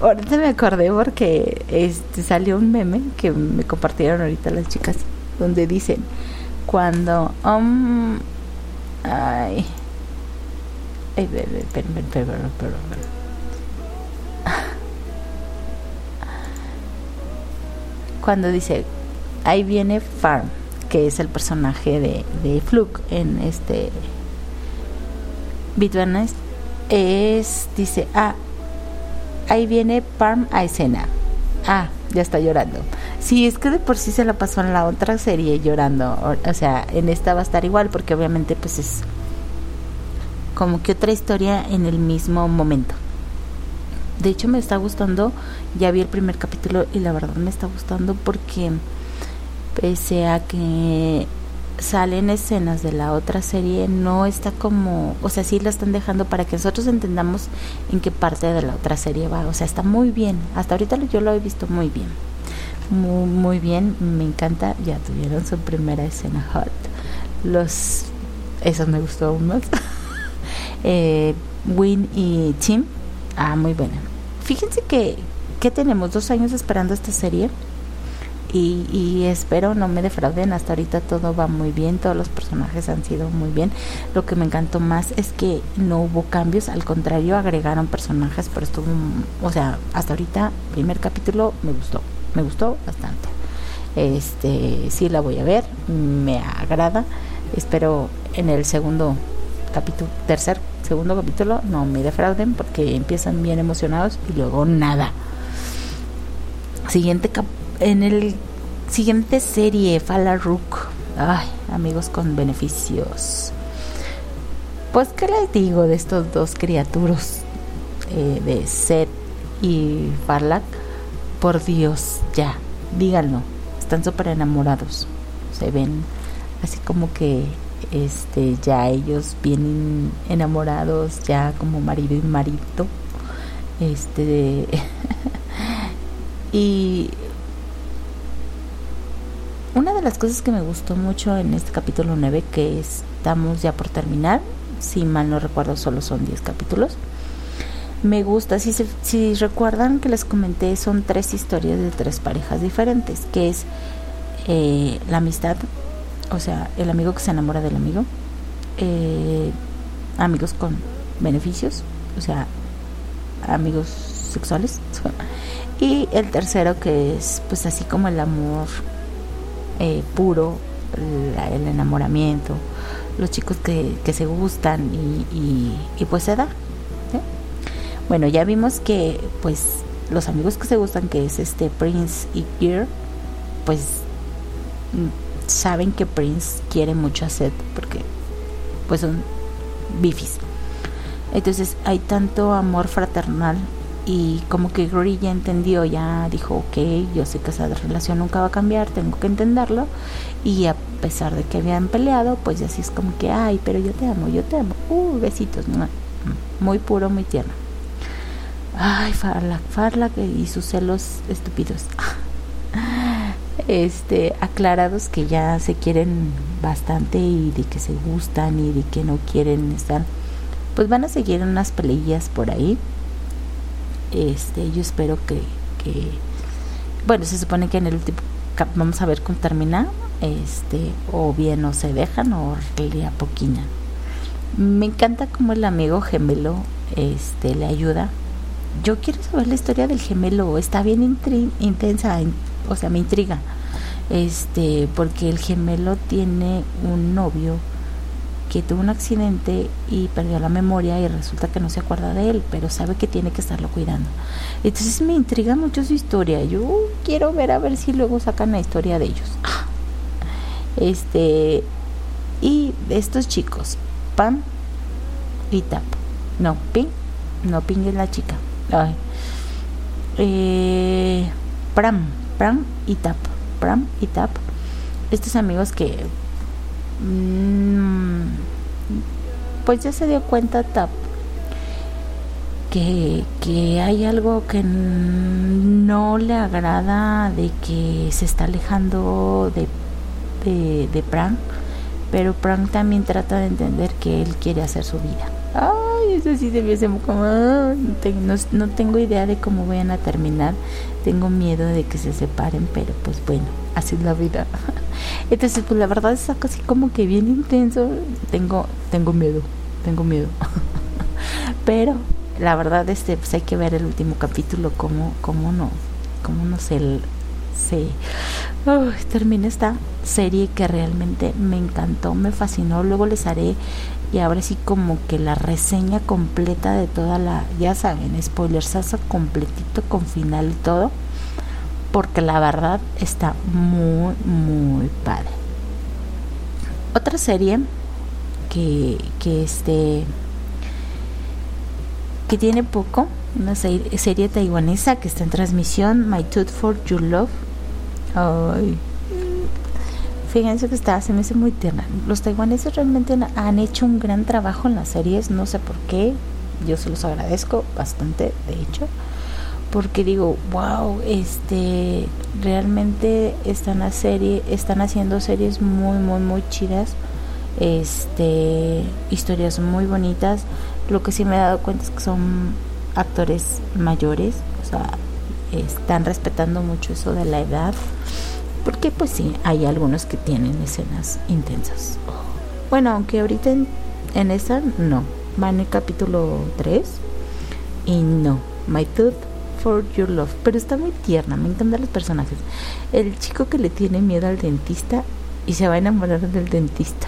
Ahorita me acordé porque este salió un meme que me compartieron ahorita las chicas donde dicen cuando Om ay ay, cuando dice ahí viene Farm que es el personaje de, de Fluke en este Us, es dice ah ahí viene Parm a escena. Ah ya está llorando sí es que de por sí se la pasó en la otra serie llorando o, o sea en esta va a estar igual porque obviamente pues es como que otra historia en el mismo momento. De hecho me está gustando ya vi el primer capítulo y la verdad me está gustando porque pese a que salen escenas de la otra serie no está como o sea sí la están dejando para que nosotros entendamos en qué parte de la otra serie va. O sea está muy bien. Hasta ahorita yo lo he visto muy bien. Muy, muy bien. Me encanta. Ya tuvieron su primera escena hot. Los eso me gustó aún más. Eh, Win y Tim. Ah muy buena. Fíjense que que tenemos dos años esperando esta serie y, espero no me defrauden. Hasta ahorita todo va muy bien todos los personajes han sido muy bien. Lo que me encantó más es que no hubo cambios al contrario agregaron personajes pero estuvo o sea hasta ahorita primer capítulo me gustó me gustó bastante. Este sí la voy a ver me agrada. Espero en el segundo capítulo, tercer, segundo capítulo, no me defrauden porque empiezan bien emocionados y luego nada. Siguiente cap en el siguiente serie, Fala Rook. Ay, amigos con beneficios. Pues, ¿qué les digo de estos dos criaturas? eh, de Seth y Farlak? Por Dios, ya, díganlo. Están súper enamorados. Se ven así como que este ya ellos vienen enamorados ya como marido y marido este y una de las cosas que me gustó mucho en este capítulo 9 que estamos ya por terminar si mal no recuerdo solo son 10 capítulos me gusta. Si, si recuerdan que les comenté son tres historias de tres parejas diferentes que es eh, la amistad o sea, el amigo que se enamora del amigo, eh, amigos con beneficios, o sea, amigos sexuales, y el tercero que es pues así como el amor eh, puro, el enamoramiento, los chicos que, que se gustan y, y- pues se da. ¿sí? Bueno, ya vimos que pues los amigos que se gustan, que es este Prince y Gear, pues mm, saben que Prince quiere mucho a Seth porque pues son bifis. Entonces hay tanto amor fraternal y como que Rory ya entendió, ya dijo, ok, yo sé que esa relación nunca va a cambiar, tengo que entenderlo. Y a pesar de que habían peleado, pues así es como que, ay, pero yo te amo, yo te amo. Uh, besitos, muy puro, muy tierno. Ay, Farlak, Farlak y sus celos estúpidos. este aclarados que ya se quieren bastante y de que se gustan y de que no quieren estar pues van a seguir unas peleillas por ahí este yo espero que, que bueno se supone que en el último vamos a ver cómo termina este o bien no se dejan o le apoquinan. Me encanta como el amigo gemelo este le ayuda. Yo quiero saber la historia del gemelo está bien intensa in- o sea me intriga. Este porque el gemelo tiene un novio tuvo un accidente y perdió la memoria y resulta que no se acuerda de él, pero sabe que tiene que estarlo cuidando. Entonces me intriga mucho su historia. Yo quiero ver a ver si luego sacan la historia de ellos. Este y estos chicos, Pam y Tap. No, Ping, no Ping la chica. Eh, Pram, Pram y Tap, Pram y Tap. Estos amigos que pues ya se dio cuenta Tap que, que hay algo que no le agrada de que se está alejando de, de, de Pram, pero Pram también trata de entender que él quiere hacer su vida. Ay, eso sí se me hace como... ah, no, no, tengo idea de cómo vayan a terminar. Tengo miedo de que se separen, pero pues bueno, así es la vida. Entonces, pues la verdad es así como que bien intenso. Tengo, tengo miedo, tengo miedo. pero la verdad, este, pues hay que ver el último capítulo, cómo, cómo no, cómo no se, se Uy, termina esta serie que realmente me encantó, me fascinó. Luego les haré y ahora sí como que la reseña completa de toda la, ya saben, spoilers completito con final y todo, porque la verdad está muy, muy padre. Otra serie que, que este que tiene poco, una se- serie taiwanesa que está en transmisión, My Tooth for Your Love. Ay. Fíjense que está, se me hace muy tierna. Los taiwaneses realmente han- hecho un gran trabajo en las series, no sé por qué. Yo se los agradezco bastante, de hecho, porque digo, wow, este, realmente están a serie, están haciendo series muy, muy, muy chidas, este, historias muy bonitas. Lo que sí me he dado cuenta es que son actores mayores, o sea, están respetando mucho eso de la edad, porque pues sí, hay algunos que tienen escenas intensas. Bueno, aunque ahorita en, en esa no, va en el capítulo 3 y no, My Tooth for Your Love, pero está muy tierna, me encantan los personajes. El chico que le tiene miedo al dentista y se va a enamorar del dentista.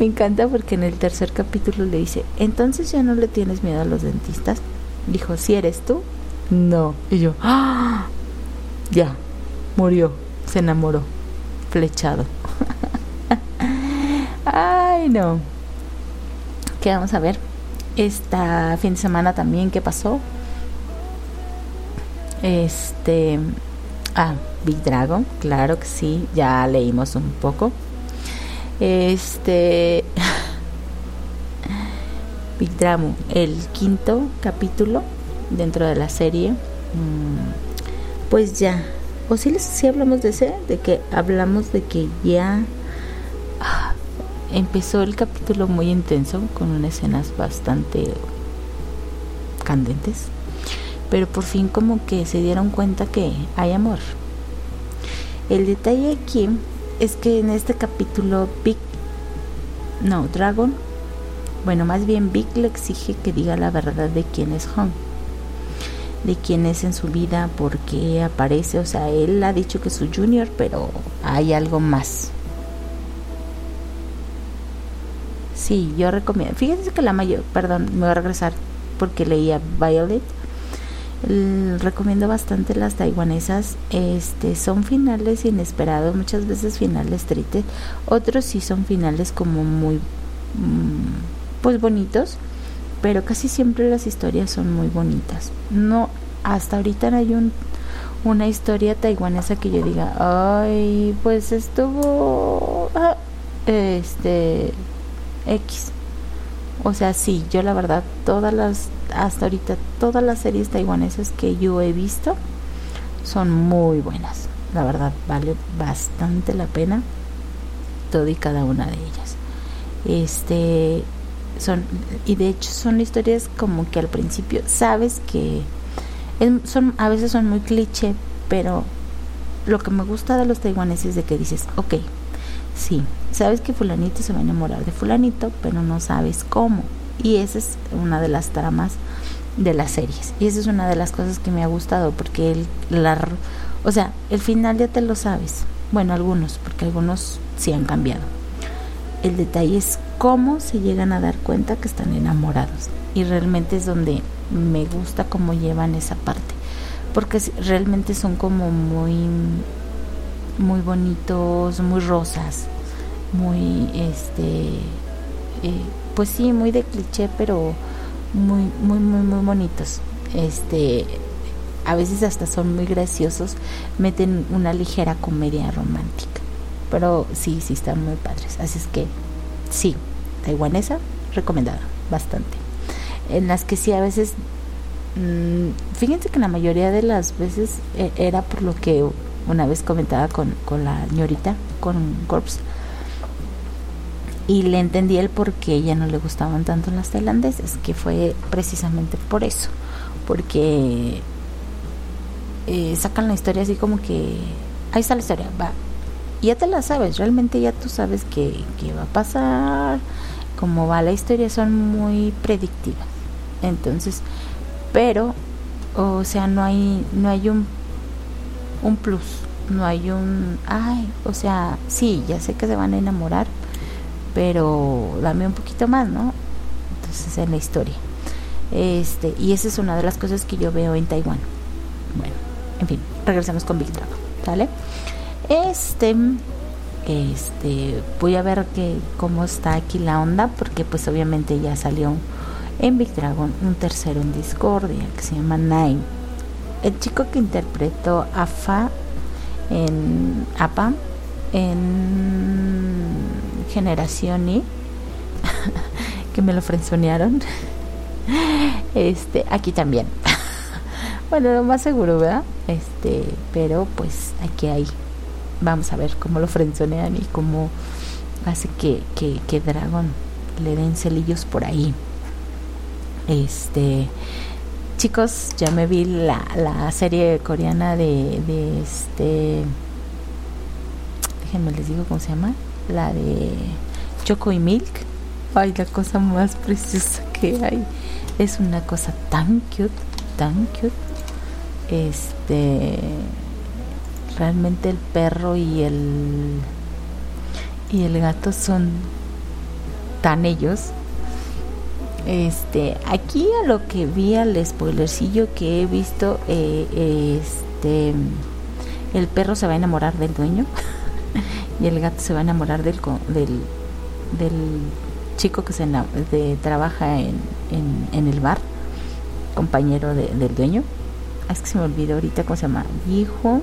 Me encanta porque en el tercer capítulo le dice, entonces ya no le tienes miedo a los dentistas. Dijo, si eres tú, no. Y yo, ¡ah! Ya, murió, se enamoró, flechado. Ay, no. ¿Qué vamos a ver? Esta fin de semana también, ¿qué pasó? Este. Ah, Big Dragon, claro que sí, ya leímos un poco. Este. Big Dragon, el quinto capítulo dentro de la serie. mm, Pues ya. O si sí hablamos de ese, de que hablamos de que ya ah, empezó el capítulo muy intenso con unas escenas bastante candentes pero por fin como que se dieron cuenta que hay amor. El detalle aquí es que en este capítulo Big, no, Dragon, bueno, más bien Big le exige que diga la verdad de quién es Hong, de quién es en su vida, por qué aparece, o sea, él ha dicho que es su junior, pero hay algo más. Sí, yo recomiendo. Fíjense que la mayor, perdón, me voy a regresar porque leía Violet. Recomiendo bastante las taiwanesas. Este son finales inesperados, muchas veces finales tristes, otros sí son finales como muy mm, pues bonitos, pero casi siempre las historias son muy bonitas. No hasta ahorita no hay un una historia taiwanesa que yo diga, "Ay, pues estuvo ah, este X." O sea, sí, yo la verdad, todas las, hasta ahorita, todas las series taiwanesas que yo he visto son muy buenas. La verdad, vale bastante la pena todo y cada una de ellas. Este, son, y de hecho son historias como que al principio sabes que son, a veces son muy cliché, pero lo que me gusta de los taiwaneses es de que dices, ok, Sí, sabes que fulanito se va a enamorar de fulanito, pero no sabes cómo. Y esa es una de las tramas de las series. Y esa es una de las cosas que me ha gustado, porque el, la, o sea, el final ya te lo sabes. Bueno, algunos, porque algunos sí han cambiado. El detalle es cómo se llegan a dar cuenta que están enamorados. Y realmente es donde me gusta cómo llevan esa parte. Porque realmente son como muy muy bonitos, muy rosas, muy este eh, pues sí, muy de cliché, pero muy muy muy muy bonitos. Este a veces hasta son muy graciosos, meten una ligera comedia romántica. Pero sí, sí están muy padres. Así es que sí, taiwanesa recomendada bastante. En las que sí a veces mm, fíjense que la mayoría de las veces eh, era por lo que una vez comentaba con, con la señorita, con Corps, y le entendí el por qué ella no le gustaban tanto las tailandesas, que fue precisamente por eso, porque eh, sacan la historia así como que, ahí está la historia, va, ya te la sabes, realmente ya tú sabes qué, qué va a pasar, cómo va la historia, son muy predictivas, entonces, pero, o sea, no hay, no hay un un plus, no hay un, ay, o sea, sí, ya sé que se van a enamorar, pero dame un poquito más, ¿no? Entonces en la historia. Este, y esa es una de las cosas que yo veo en Taiwán. Bueno, en fin, regresamos con Big Dragon, ¿vale? Este, este, voy a ver que cómo está aquí la onda, porque pues obviamente ya salió en Big Dragon un tercero en Discordia que se llama Nine. El chico que interpretó a Fa en APA en Generación Y que me lo frenzonearon este aquí también. Bueno lo más seguro verdad este pero pues aquí hay. Vamos a ver cómo lo frenzonean y cómo hace que, que, que Dragon le den celillos por ahí este chicos, ya me vi la, la serie coreana de, este. Déjenme les digo cómo se llama. La de Choco y Milk. Ay, la cosa más preciosa que hay. Es una cosa tan cute, tan cute. Este. Realmente el perro y el. Y el gato son tan ellos. Este, aquí a lo que vi al spoilercillo que he visto, eh, este, el perro se va a enamorar del dueño y el gato se va a enamorar del, del, del chico que se de- trabaja en, en, el bar, compañero de- del dueño. Ah, Es que se me olvidó ahorita cómo se llama. Hijo.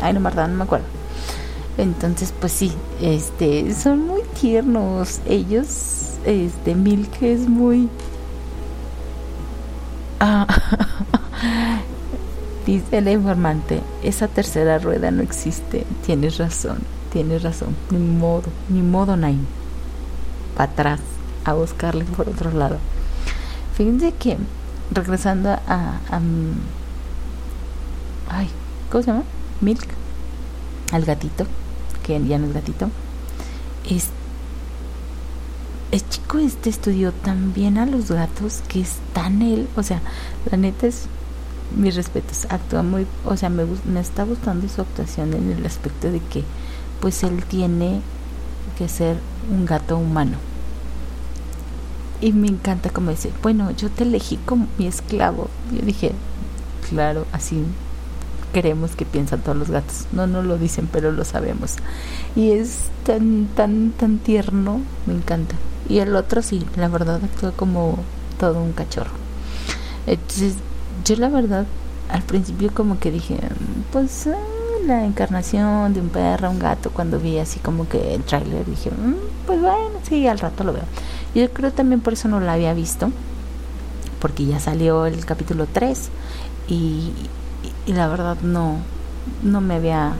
Ay, no, verdad, no me acuerdo. Entonces, pues sí, este, son muy tiernos. Ellos, este, Milk es muy. Ah, dice la informante, esa tercera rueda no existe. Tienes razón, tienes razón. Ni modo, ni modo, Naim. Para atrás, a buscarle por otro lado. Fíjense que, regresando a. a, ay, ¿cómo se llama? Milk. Al gatito, que ya no es gatito. Es, el chico este estudió tan bien a los gatos que es tan él, o sea, la neta es mis respetos, actúa muy, o sea, me, me está gustando su actuación en el aspecto de que pues él tiene que ser un gato humano. Y me encanta como dice, bueno, yo te elegí como mi esclavo. Yo dije, claro, así queremos que piensan todos los gatos. No nos lo dicen, pero lo sabemos. Y es tan, tan, tan tierno, me encanta. Y el otro sí, la verdad actúa como todo un cachorro. Entonces, yo la verdad, al principio como que dije, pues ah, la encarnación de un perro, un gato, cuando vi así como que el tráiler, dije, "Mm, pues bueno, sí, al rato lo veo. Yo creo también por eso no la había visto, porque ya salió el capítulo 3 y, y- y la verdad no, no me había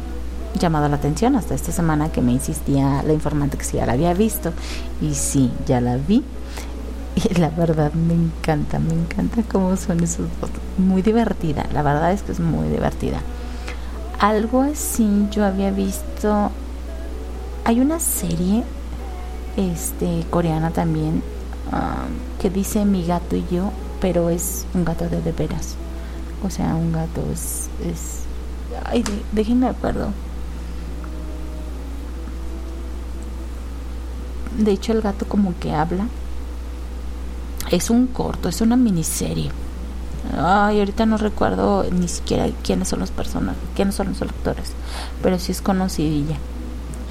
llamado la atención hasta esta semana que me insistía la informante que sí ya la había visto y sí, ya la vi y la verdad me encanta, me encanta cómo son esos dos, muy divertida, la verdad es que es muy divertida. Algo así yo había visto, hay una serie este coreana también ah, que dice mi gato y yo, pero es un gato de de veras. O sea, un gato es, es ay, déjenme acuerdo. De hecho, el gato como que habla. Es un corto, es una miniserie. Ay, ahorita no recuerdo ni siquiera quiénes son los personajes, quiénes son los actores, pero sí es conocidilla.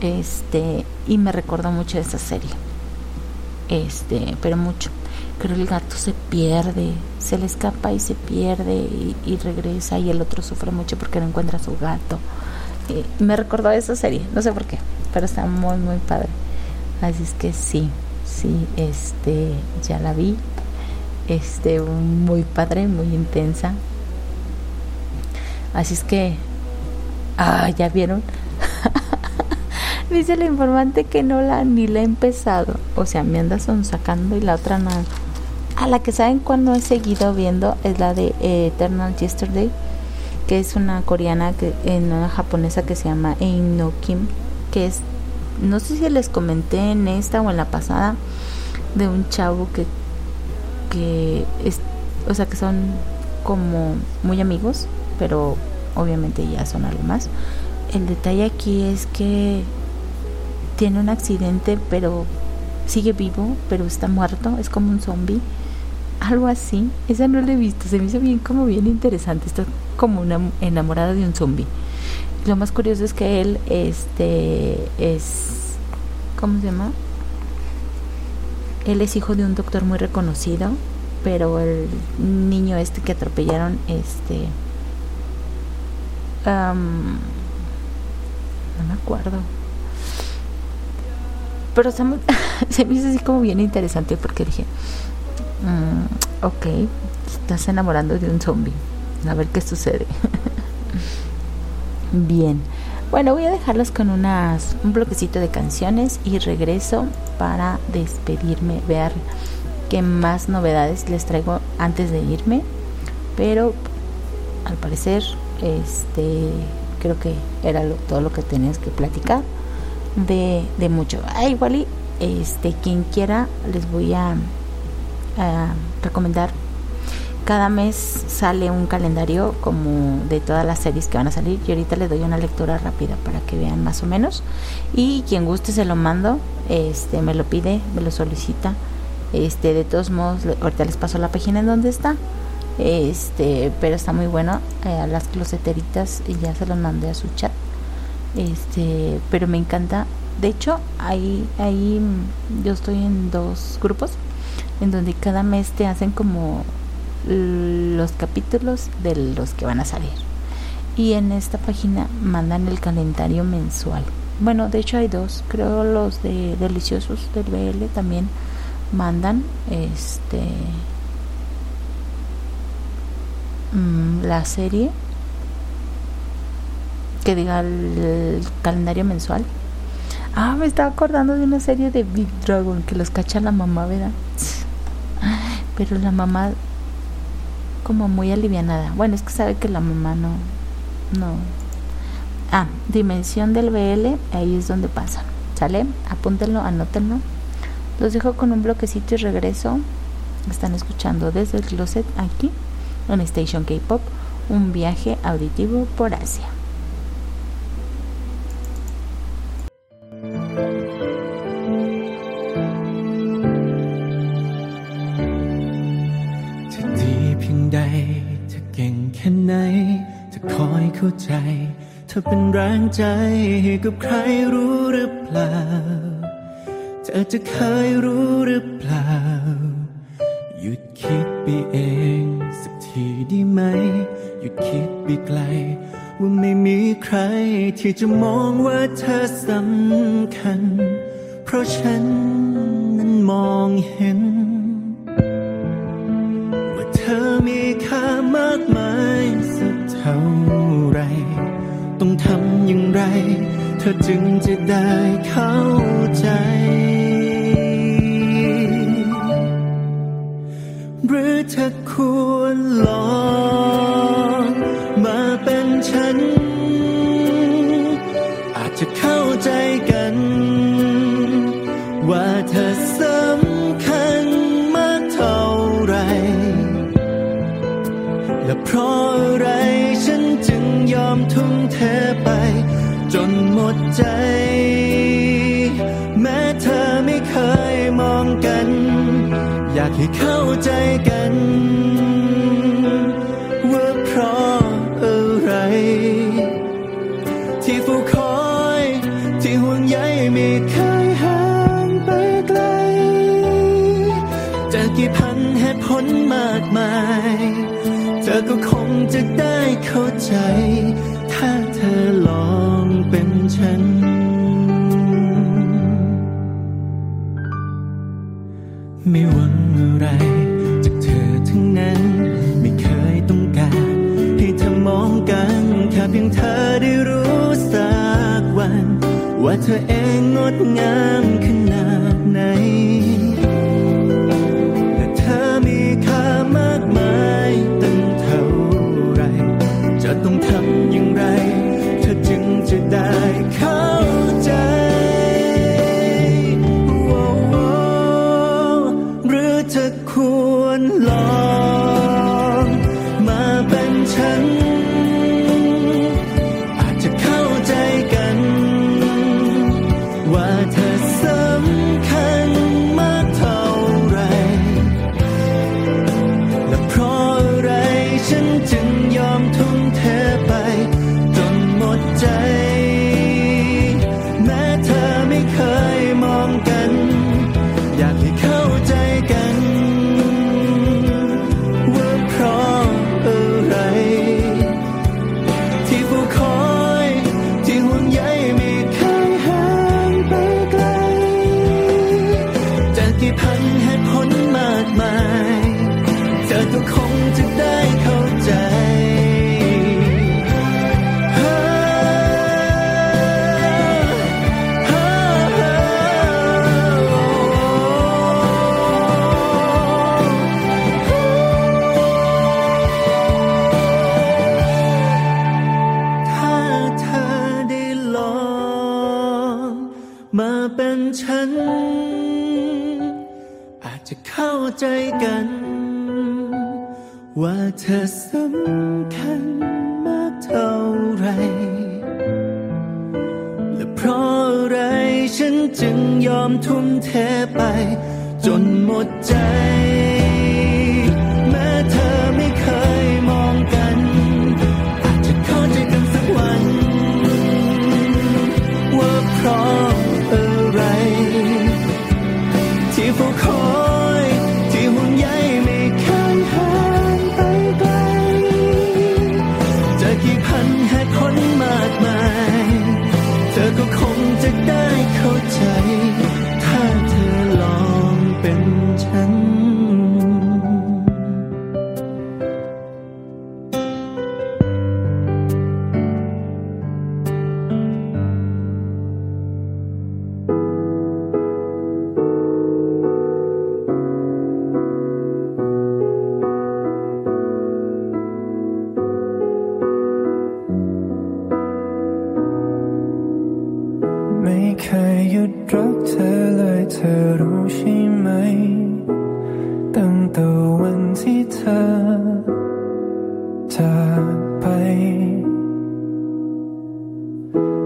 Este, y me recordó mucho de esa serie. Este, pero mucho. Creo el gato se pierde, se le escapa y se pierde y, regresa y el otro sufre mucho porque no encuentra a su gato. Eh, me recordó a esa serie, no sé por qué, pero está muy muy padre. Así es que sí, sí, este, ya la vi. Este, muy padre, muy intensa. Así es que, ah, ya vieron. Dice la informante que no la ni la he empezado. O sea, me anda sacando y la otra no. A la que saben cuando he seguido viendo es la de eh, Eternal Yesterday, que es una coreana que en una japonesa que se llama Ein no Kim, que es no sé si les comenté en esta o en la pasada de un chavo que que es, o sea, que son como muy amigos, pero obviamente ya son algo más. El detalle aquí es que tiene un accidente, pero sigue vivo, pero está muerto, es como un zombie. Algo así, esa no la he visto, se me hizo bien como bien interesante, está como una enamorada de un zombie. Lo más curioso es que él este es ¿cómo se llama? Él es hijo de un doctor muy reconocido, pero el niño este que atropellaron, este, am, no me acuerdo. Pero se se me hizo así como bien interesante porque dije, mm, ok, estás enamorando de un zombie, a ver qué sucede. Bien. Bueno, voy a dejarlos con unas, un bloquecito de canciones y regreso para despedirme, ver qué más novedades les traigo antes de irme. Pero al parecer, este, creo que era lo- todo lo que tenías que platicar de, de mucho. Ah, igual y este, quien quiera, les voy a, a recomendar cada mes sale un calendario como de todas las series que van a salir. y ahorita le doy una lectura rápida para que vean más o menos. Y quien guste se lo mando, este, me lo pide, me lo solicita. Este, de todos modos, ahorita les paso la página en donde está. Este, pero está muy bueno. Eh, las closeteritas y ya se los mandé a su chat. Este, pero me encanta. De hecho, ahí, ahí yo estoy en dos grupos en donde cada mes te hacen como los capítulos de los que van a salir. Y en esta página mandan el calendario mensual. Bueno, de hecho hay dos, creo los de Deliciosos del BL también mandan este mm, la serie que diga el calendario mensual. Ah, me estaba acordando de una serie de Big Dragon que los cacha la mamá, ¿verdad? Pero la mamá como muy alivianada. Bueno, es que sabe que la mamá no, no. Ah, dimensión del BL, ahí es donde pasa. ¿Sale? Apúntenlo, anótenlo. Los dejo con un bloquecito y regreso. Están escuchando desde el closet aquí en Station K-Pop, un viaje auditivo por Asia. รงใจให้กับใครรู้หรือเปล่า เธอจะเคยรู้หรือเปล่า หยุดคิดไปเอง สักทีดีไหม หยุดคิดไปไกล ว่าไม่มีใครที่จะมองว่าเธอสำ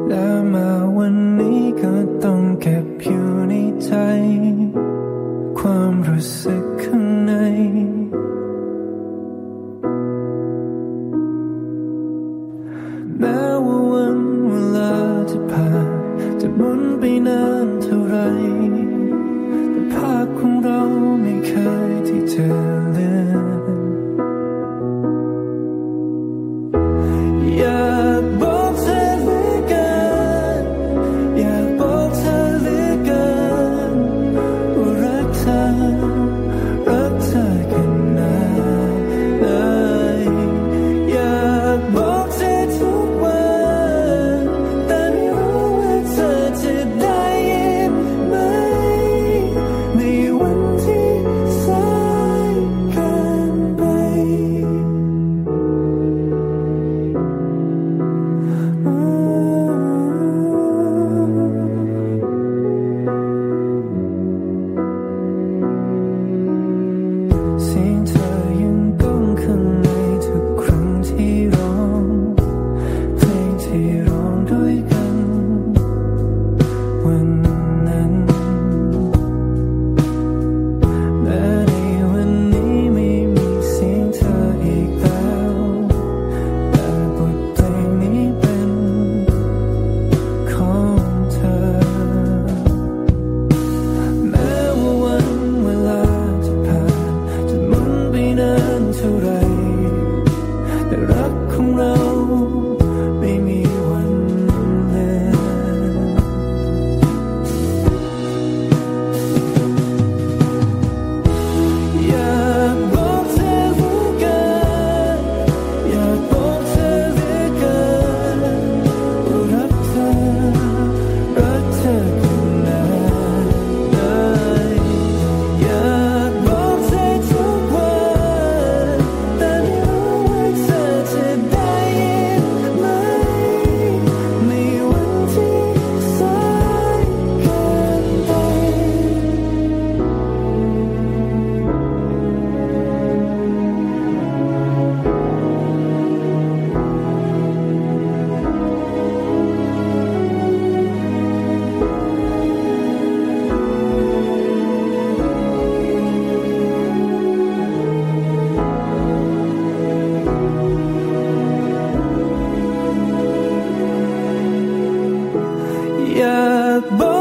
และมาวันนี้ก็ต้องเก็บอยู่ในใจ ความรู้สึก at both.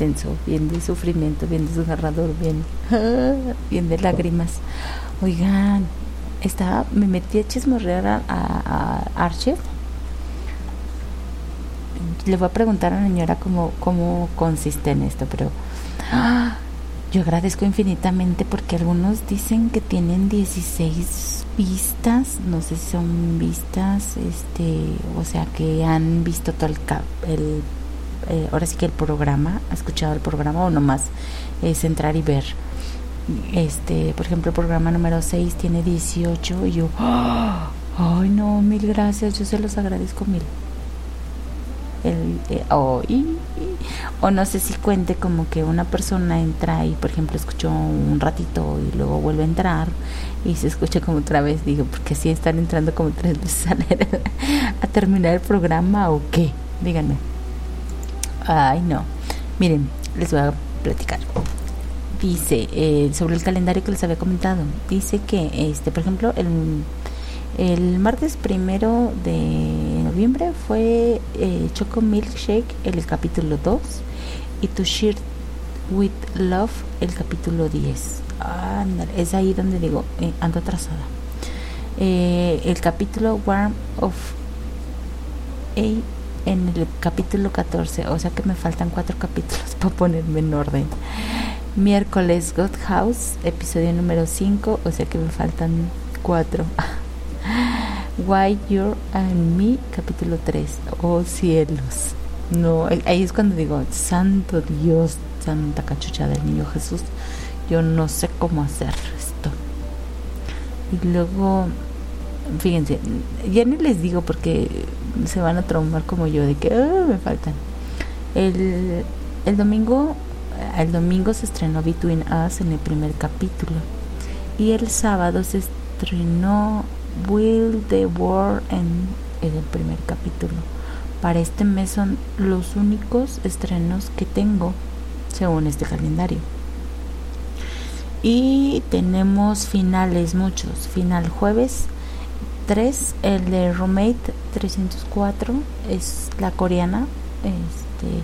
Intenso, bien de sufrimiento, bien desgarrador, bien, bien de lágrimas. Oigan, estaba, me metí a chismorrear a, a, Archie. Le voy a preguntar a la señora cómo, cómo consiste en esto, pero ¡ah! yo agradezco infinitamente porque algunos dicen que tienen 16 vistas, no sé si son vistas, este, o sea, que han visto todo el eh, ahora sí que el programa, ha escuchado el programa o nomás es entrar y ver. Este, por ejemplo, el programa número 6 tiene 18 y yo, ¡ah! ay no, mil gracias, yo se los agradezco mil. El, eh, y, o no sé si cuente como que una persona entra y por ejemplo escuchó un ratito y luego vuelve a entrar y se escucha como otra vez digo porque si están entrando como tres veces a terminar el programa o qué díganme Ay, no. Miren, les voy a platicar. Dice, eh, sobre el calendario que les había comentado, dice que, este, por ejemplo, el, el martes primero de noviembre fue eh, Choco Milkshake, el capítulo 2, y To Share with Love, el capítulo 10. Ándale, es ahí donde digo, eh, ando atrasada. Eh, el capítulo Warm of A en el capítulo 14, o sea que me faltan cuatro capítulos para ponerme en orden. Miércoles God House, episodio número 5, o sea que me faltan cuatro. Why You're and Me, capítulo 3. Oh cielos. No, ahí es cuando digo, Santo Dios, Santa Cachucha del Niño Jesús, yo no sé cómo hacer esto. Y luego, fíjense, ya ni les digo porque se van a traumar como yo de que "Ah, me faltan. El, el domingo, el domingo se estrenó Between Us en el primer capítulo y el sábado se estrenó Will the War en, en el primer capítulo. Para este mes son los únicos estrenos que tengo según este calendario. Y tenemos finales muchos. Final jueves 3, el de Roommate 304 es la coreana. Este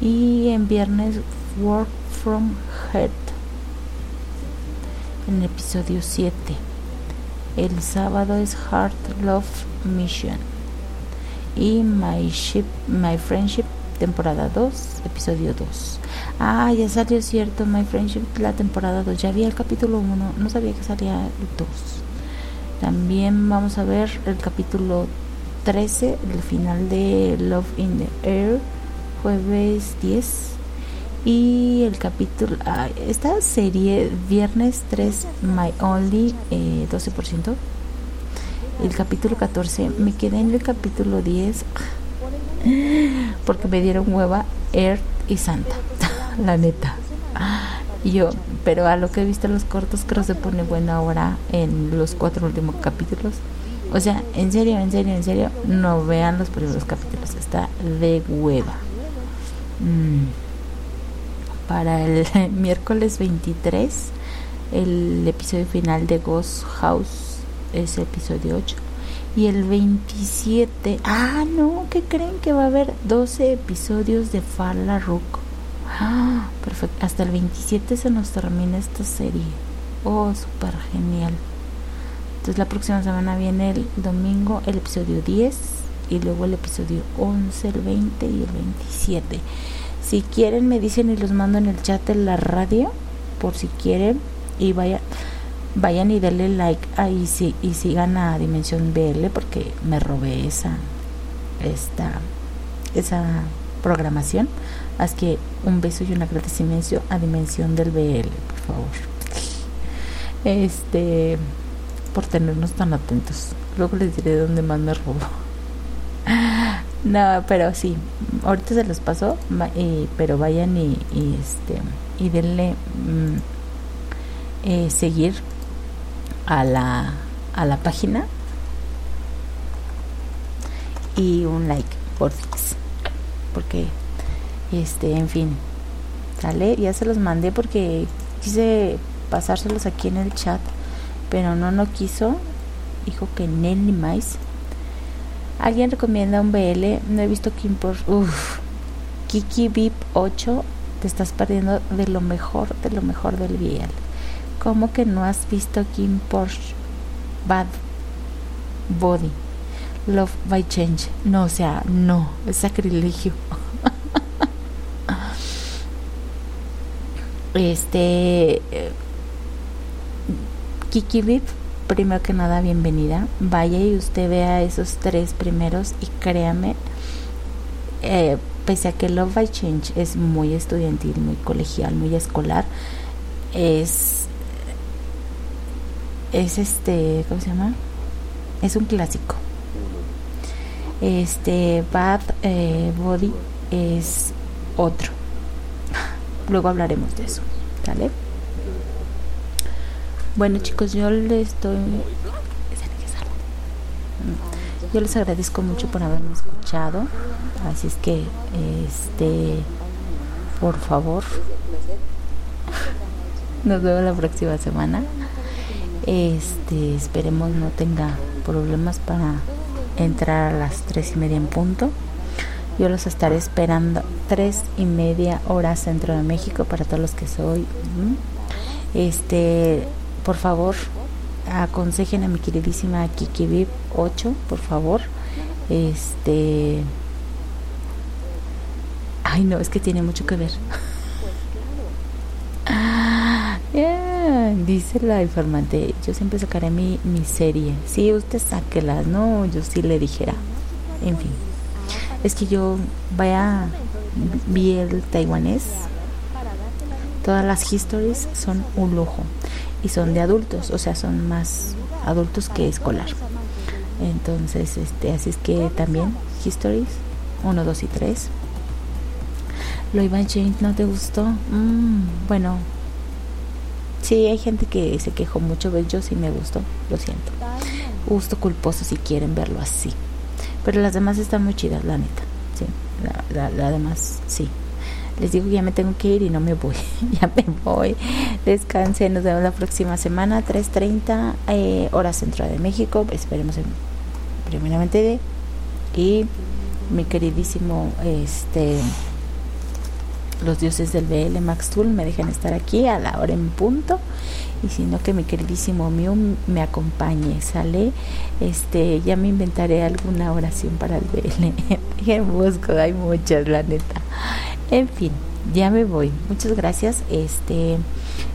y en viernes Work from Heart en el episodio 7. El sábado es Heart Love Mission. Y My Ship, My Friendship, temporada 2, episodio 2. Ah, ya salió cierto, My Friendship, la temporada 2. Ya vi el capítulo 1, no sabía que salía el 2. También vamos a ver el capítulo 13, el final de Love in the Air, jueves 10. Y el capítulo, esta serie, viernes 3, My Only, eh, 12%. El capítulo 14, me quedé en el capítulo 10 porque me dieron hueva Earth y Santa, la neta. Y yo, pero a lo que he visto los cortos, creo se pone buena hora en los cuatro últimos capítulos. O sea, en serio, en serio, en serio, no vean los primeros capítulos, está de hueva. Mm. Para el miércoles 23, el episodio final de Ghost House es episodio 8. Y el 27, ah, no, ¿qué creen que va a haber 12 episodios de Farla Rook? Ah, perfecto. Hasta el 27 se nos termina esta serie. Oh, súper genial. Entonces la próxima semana viene el domingo el episodio 10 y luego el episodio 11, el 20 y el 27. Si quieren me dicen y los mando en el chat de la radio por si quieren y vayan vayan y denle like ahí sí, y sigan a Dimensión BL porque me robé esa esta esa programación. Así que un beso y un agradecimiento a Dimensión del BL, por favor. Este por tenernos tan atentos. Luego les diré dónde más me robo. No, pero sí, ahorita se los paso, pero vayan y, y, este y denle mm, eh, seguir a la a la página y un like por porque este en fin sale ya se los mandé porque quise pasárselos aquí en el chat pero no no quiso. Dijo que Nelly más. Alguien recomienda un BL no he visto Kim por uff Kiki Vip 8, te estás perdiendo de lo mejor, de lo mejor del VL. ¿Cómo que no has visto Kim Porsche Bad Body? Love by Change. No, o sea, no, es sacrilegio. este. eh, Kiki Vip, primero que nada, bienvenida. Vaya y usted vea esos tres primeros y créame, eh, pese a que Love by Change es muy estudiantil, muy colegial, muy escolar, es. Es este. ¿Cómo se llama? Es un clásico. Este Bad eh, Body es otro. Luego hablaremos de eso. ¿Sale? Bueno chicos, yo les estoy... Yo les agradezco mucho por haberme escuchado. Así es que, este, por favor, nos vemos la próxima semana. Este, esperemos no tenga problemas para entrar a las tres y media en punto. Yo los estaré esperando tres y media horas centro de México para todos los que soy. Este, por favor, aconsejen a mi queridísima Kiki Vip 8, por favor. Este, ay no, es que tiene mucho que ver. Ah, yeah, dice la informante, yo siempre sacaré mi, mi serie. Sí, usted sáquela, no, yo sí le dijera. En fin, es que yo vaya, vi el taiwanés. Todas las histories son un lujo y son de adultos, o sea, son más adultos que escolar. Entonces, este, así es que también histories 1, 2 y 3. Lo Ivan Change no te gustó. Mm, bueno, sí, hay gente que se quejó mucho, pero yo sí me gustó, lo siento. Gusto culposo si quieren verlo así. Pero las demás están muy chidas, la neta. Sí, la, la, la demás, sí. Les digo que ya me tengo que ir y no me voy. ya me voy. Descansen. Nos vemos la próxima semana, 3.30 eh, hora centro de México. Esperemos en, primeramente de. Y mi queridísimo este los dioses del BL Max Tool me dejan estar aquí a la hora en punto. Y sino que mi queridísimo Mew me acompañe sale este ya me inventaré alguna oración para el BL en busco hay muchas la neta. En fin ya me voy. Muchas gracias. Este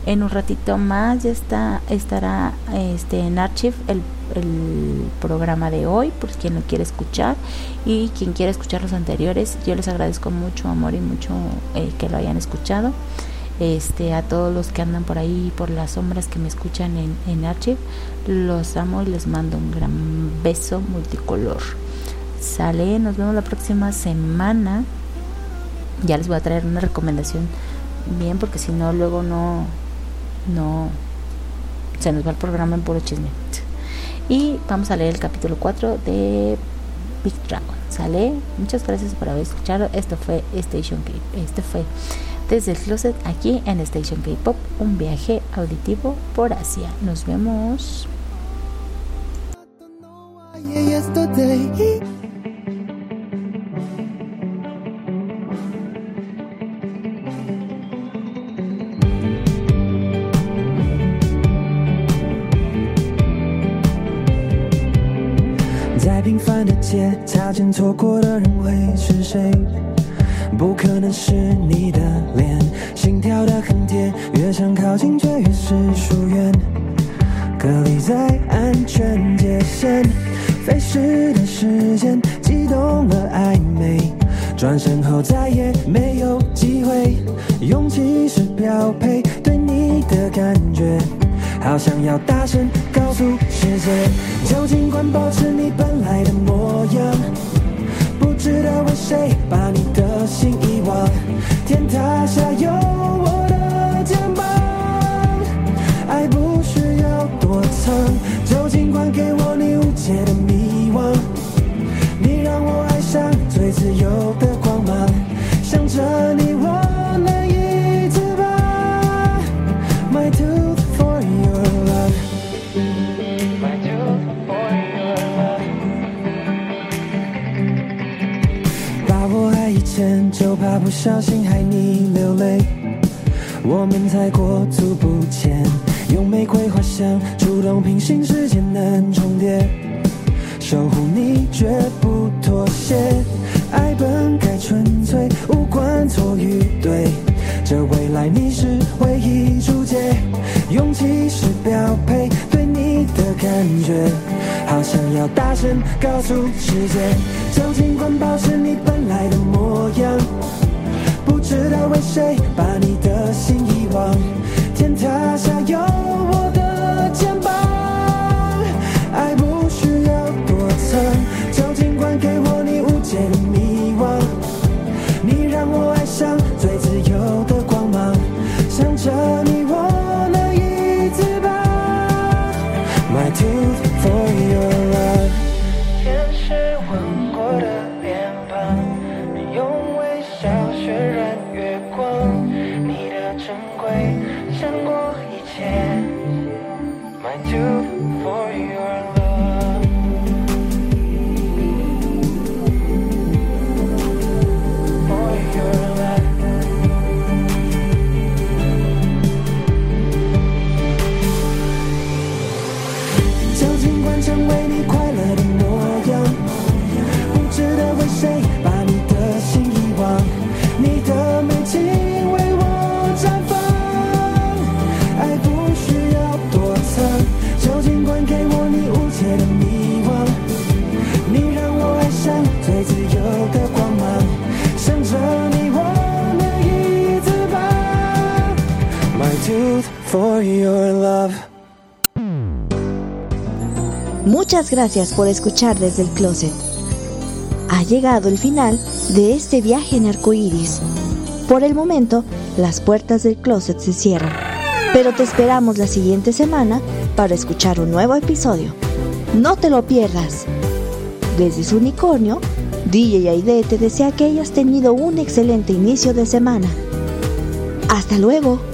en un ratito más ya está estará este en archive el, el programa de hoy por quien lo quiere escuchar. Y quien quiera escuchar los anteriores yo les agradezco mucho amor y mucho eh, que lo hayan escuchado. Este a todos los que andan por ahí por las sombras que me escuchan en, en archive los amo y les mando un gran beso multicolor. Sale nos vemos la próxima semana. Ya les voy a traer una recomendación bien porque si no luego no no se nos va el programa en puro chisme y vamos a leer el capítulo 4 de Big Dragon. Sale muchas gracias por haber escuchado. Esto fue Station K este fue desde el closet aquí en Station K-Pop un viaje auditivo por Asia. Nos vemos 平凡的街，擦肩错过的人会是谁？不可能是你的脸，心跳的很贴，越想靠近却越是疏远，隔离在安全界限。飞逝的时间，激动了暧昧，转身后再也没有机会。勇气是标配，对你的感觉。好想要大声告诉世界，就尽管保持你本来的模样。不知道为谁把你的心遗忘，天塌下有我的肩膀。爱不需要躲藏，就尽管给我你无解的迷惘。你让我爱上最自由 gracias por escuchar desde el closet. Ha llegado el final de este viaje en arcoíris. Por el momento, las puertas del closet se cierran, pero te esperamos la siguiente semana para escuchar un nuevo episodio. No te lo pierdas. Desde su unicornio, DJ Aide te desea que hayas tenido un excelente inicio de semana. Hasta luego.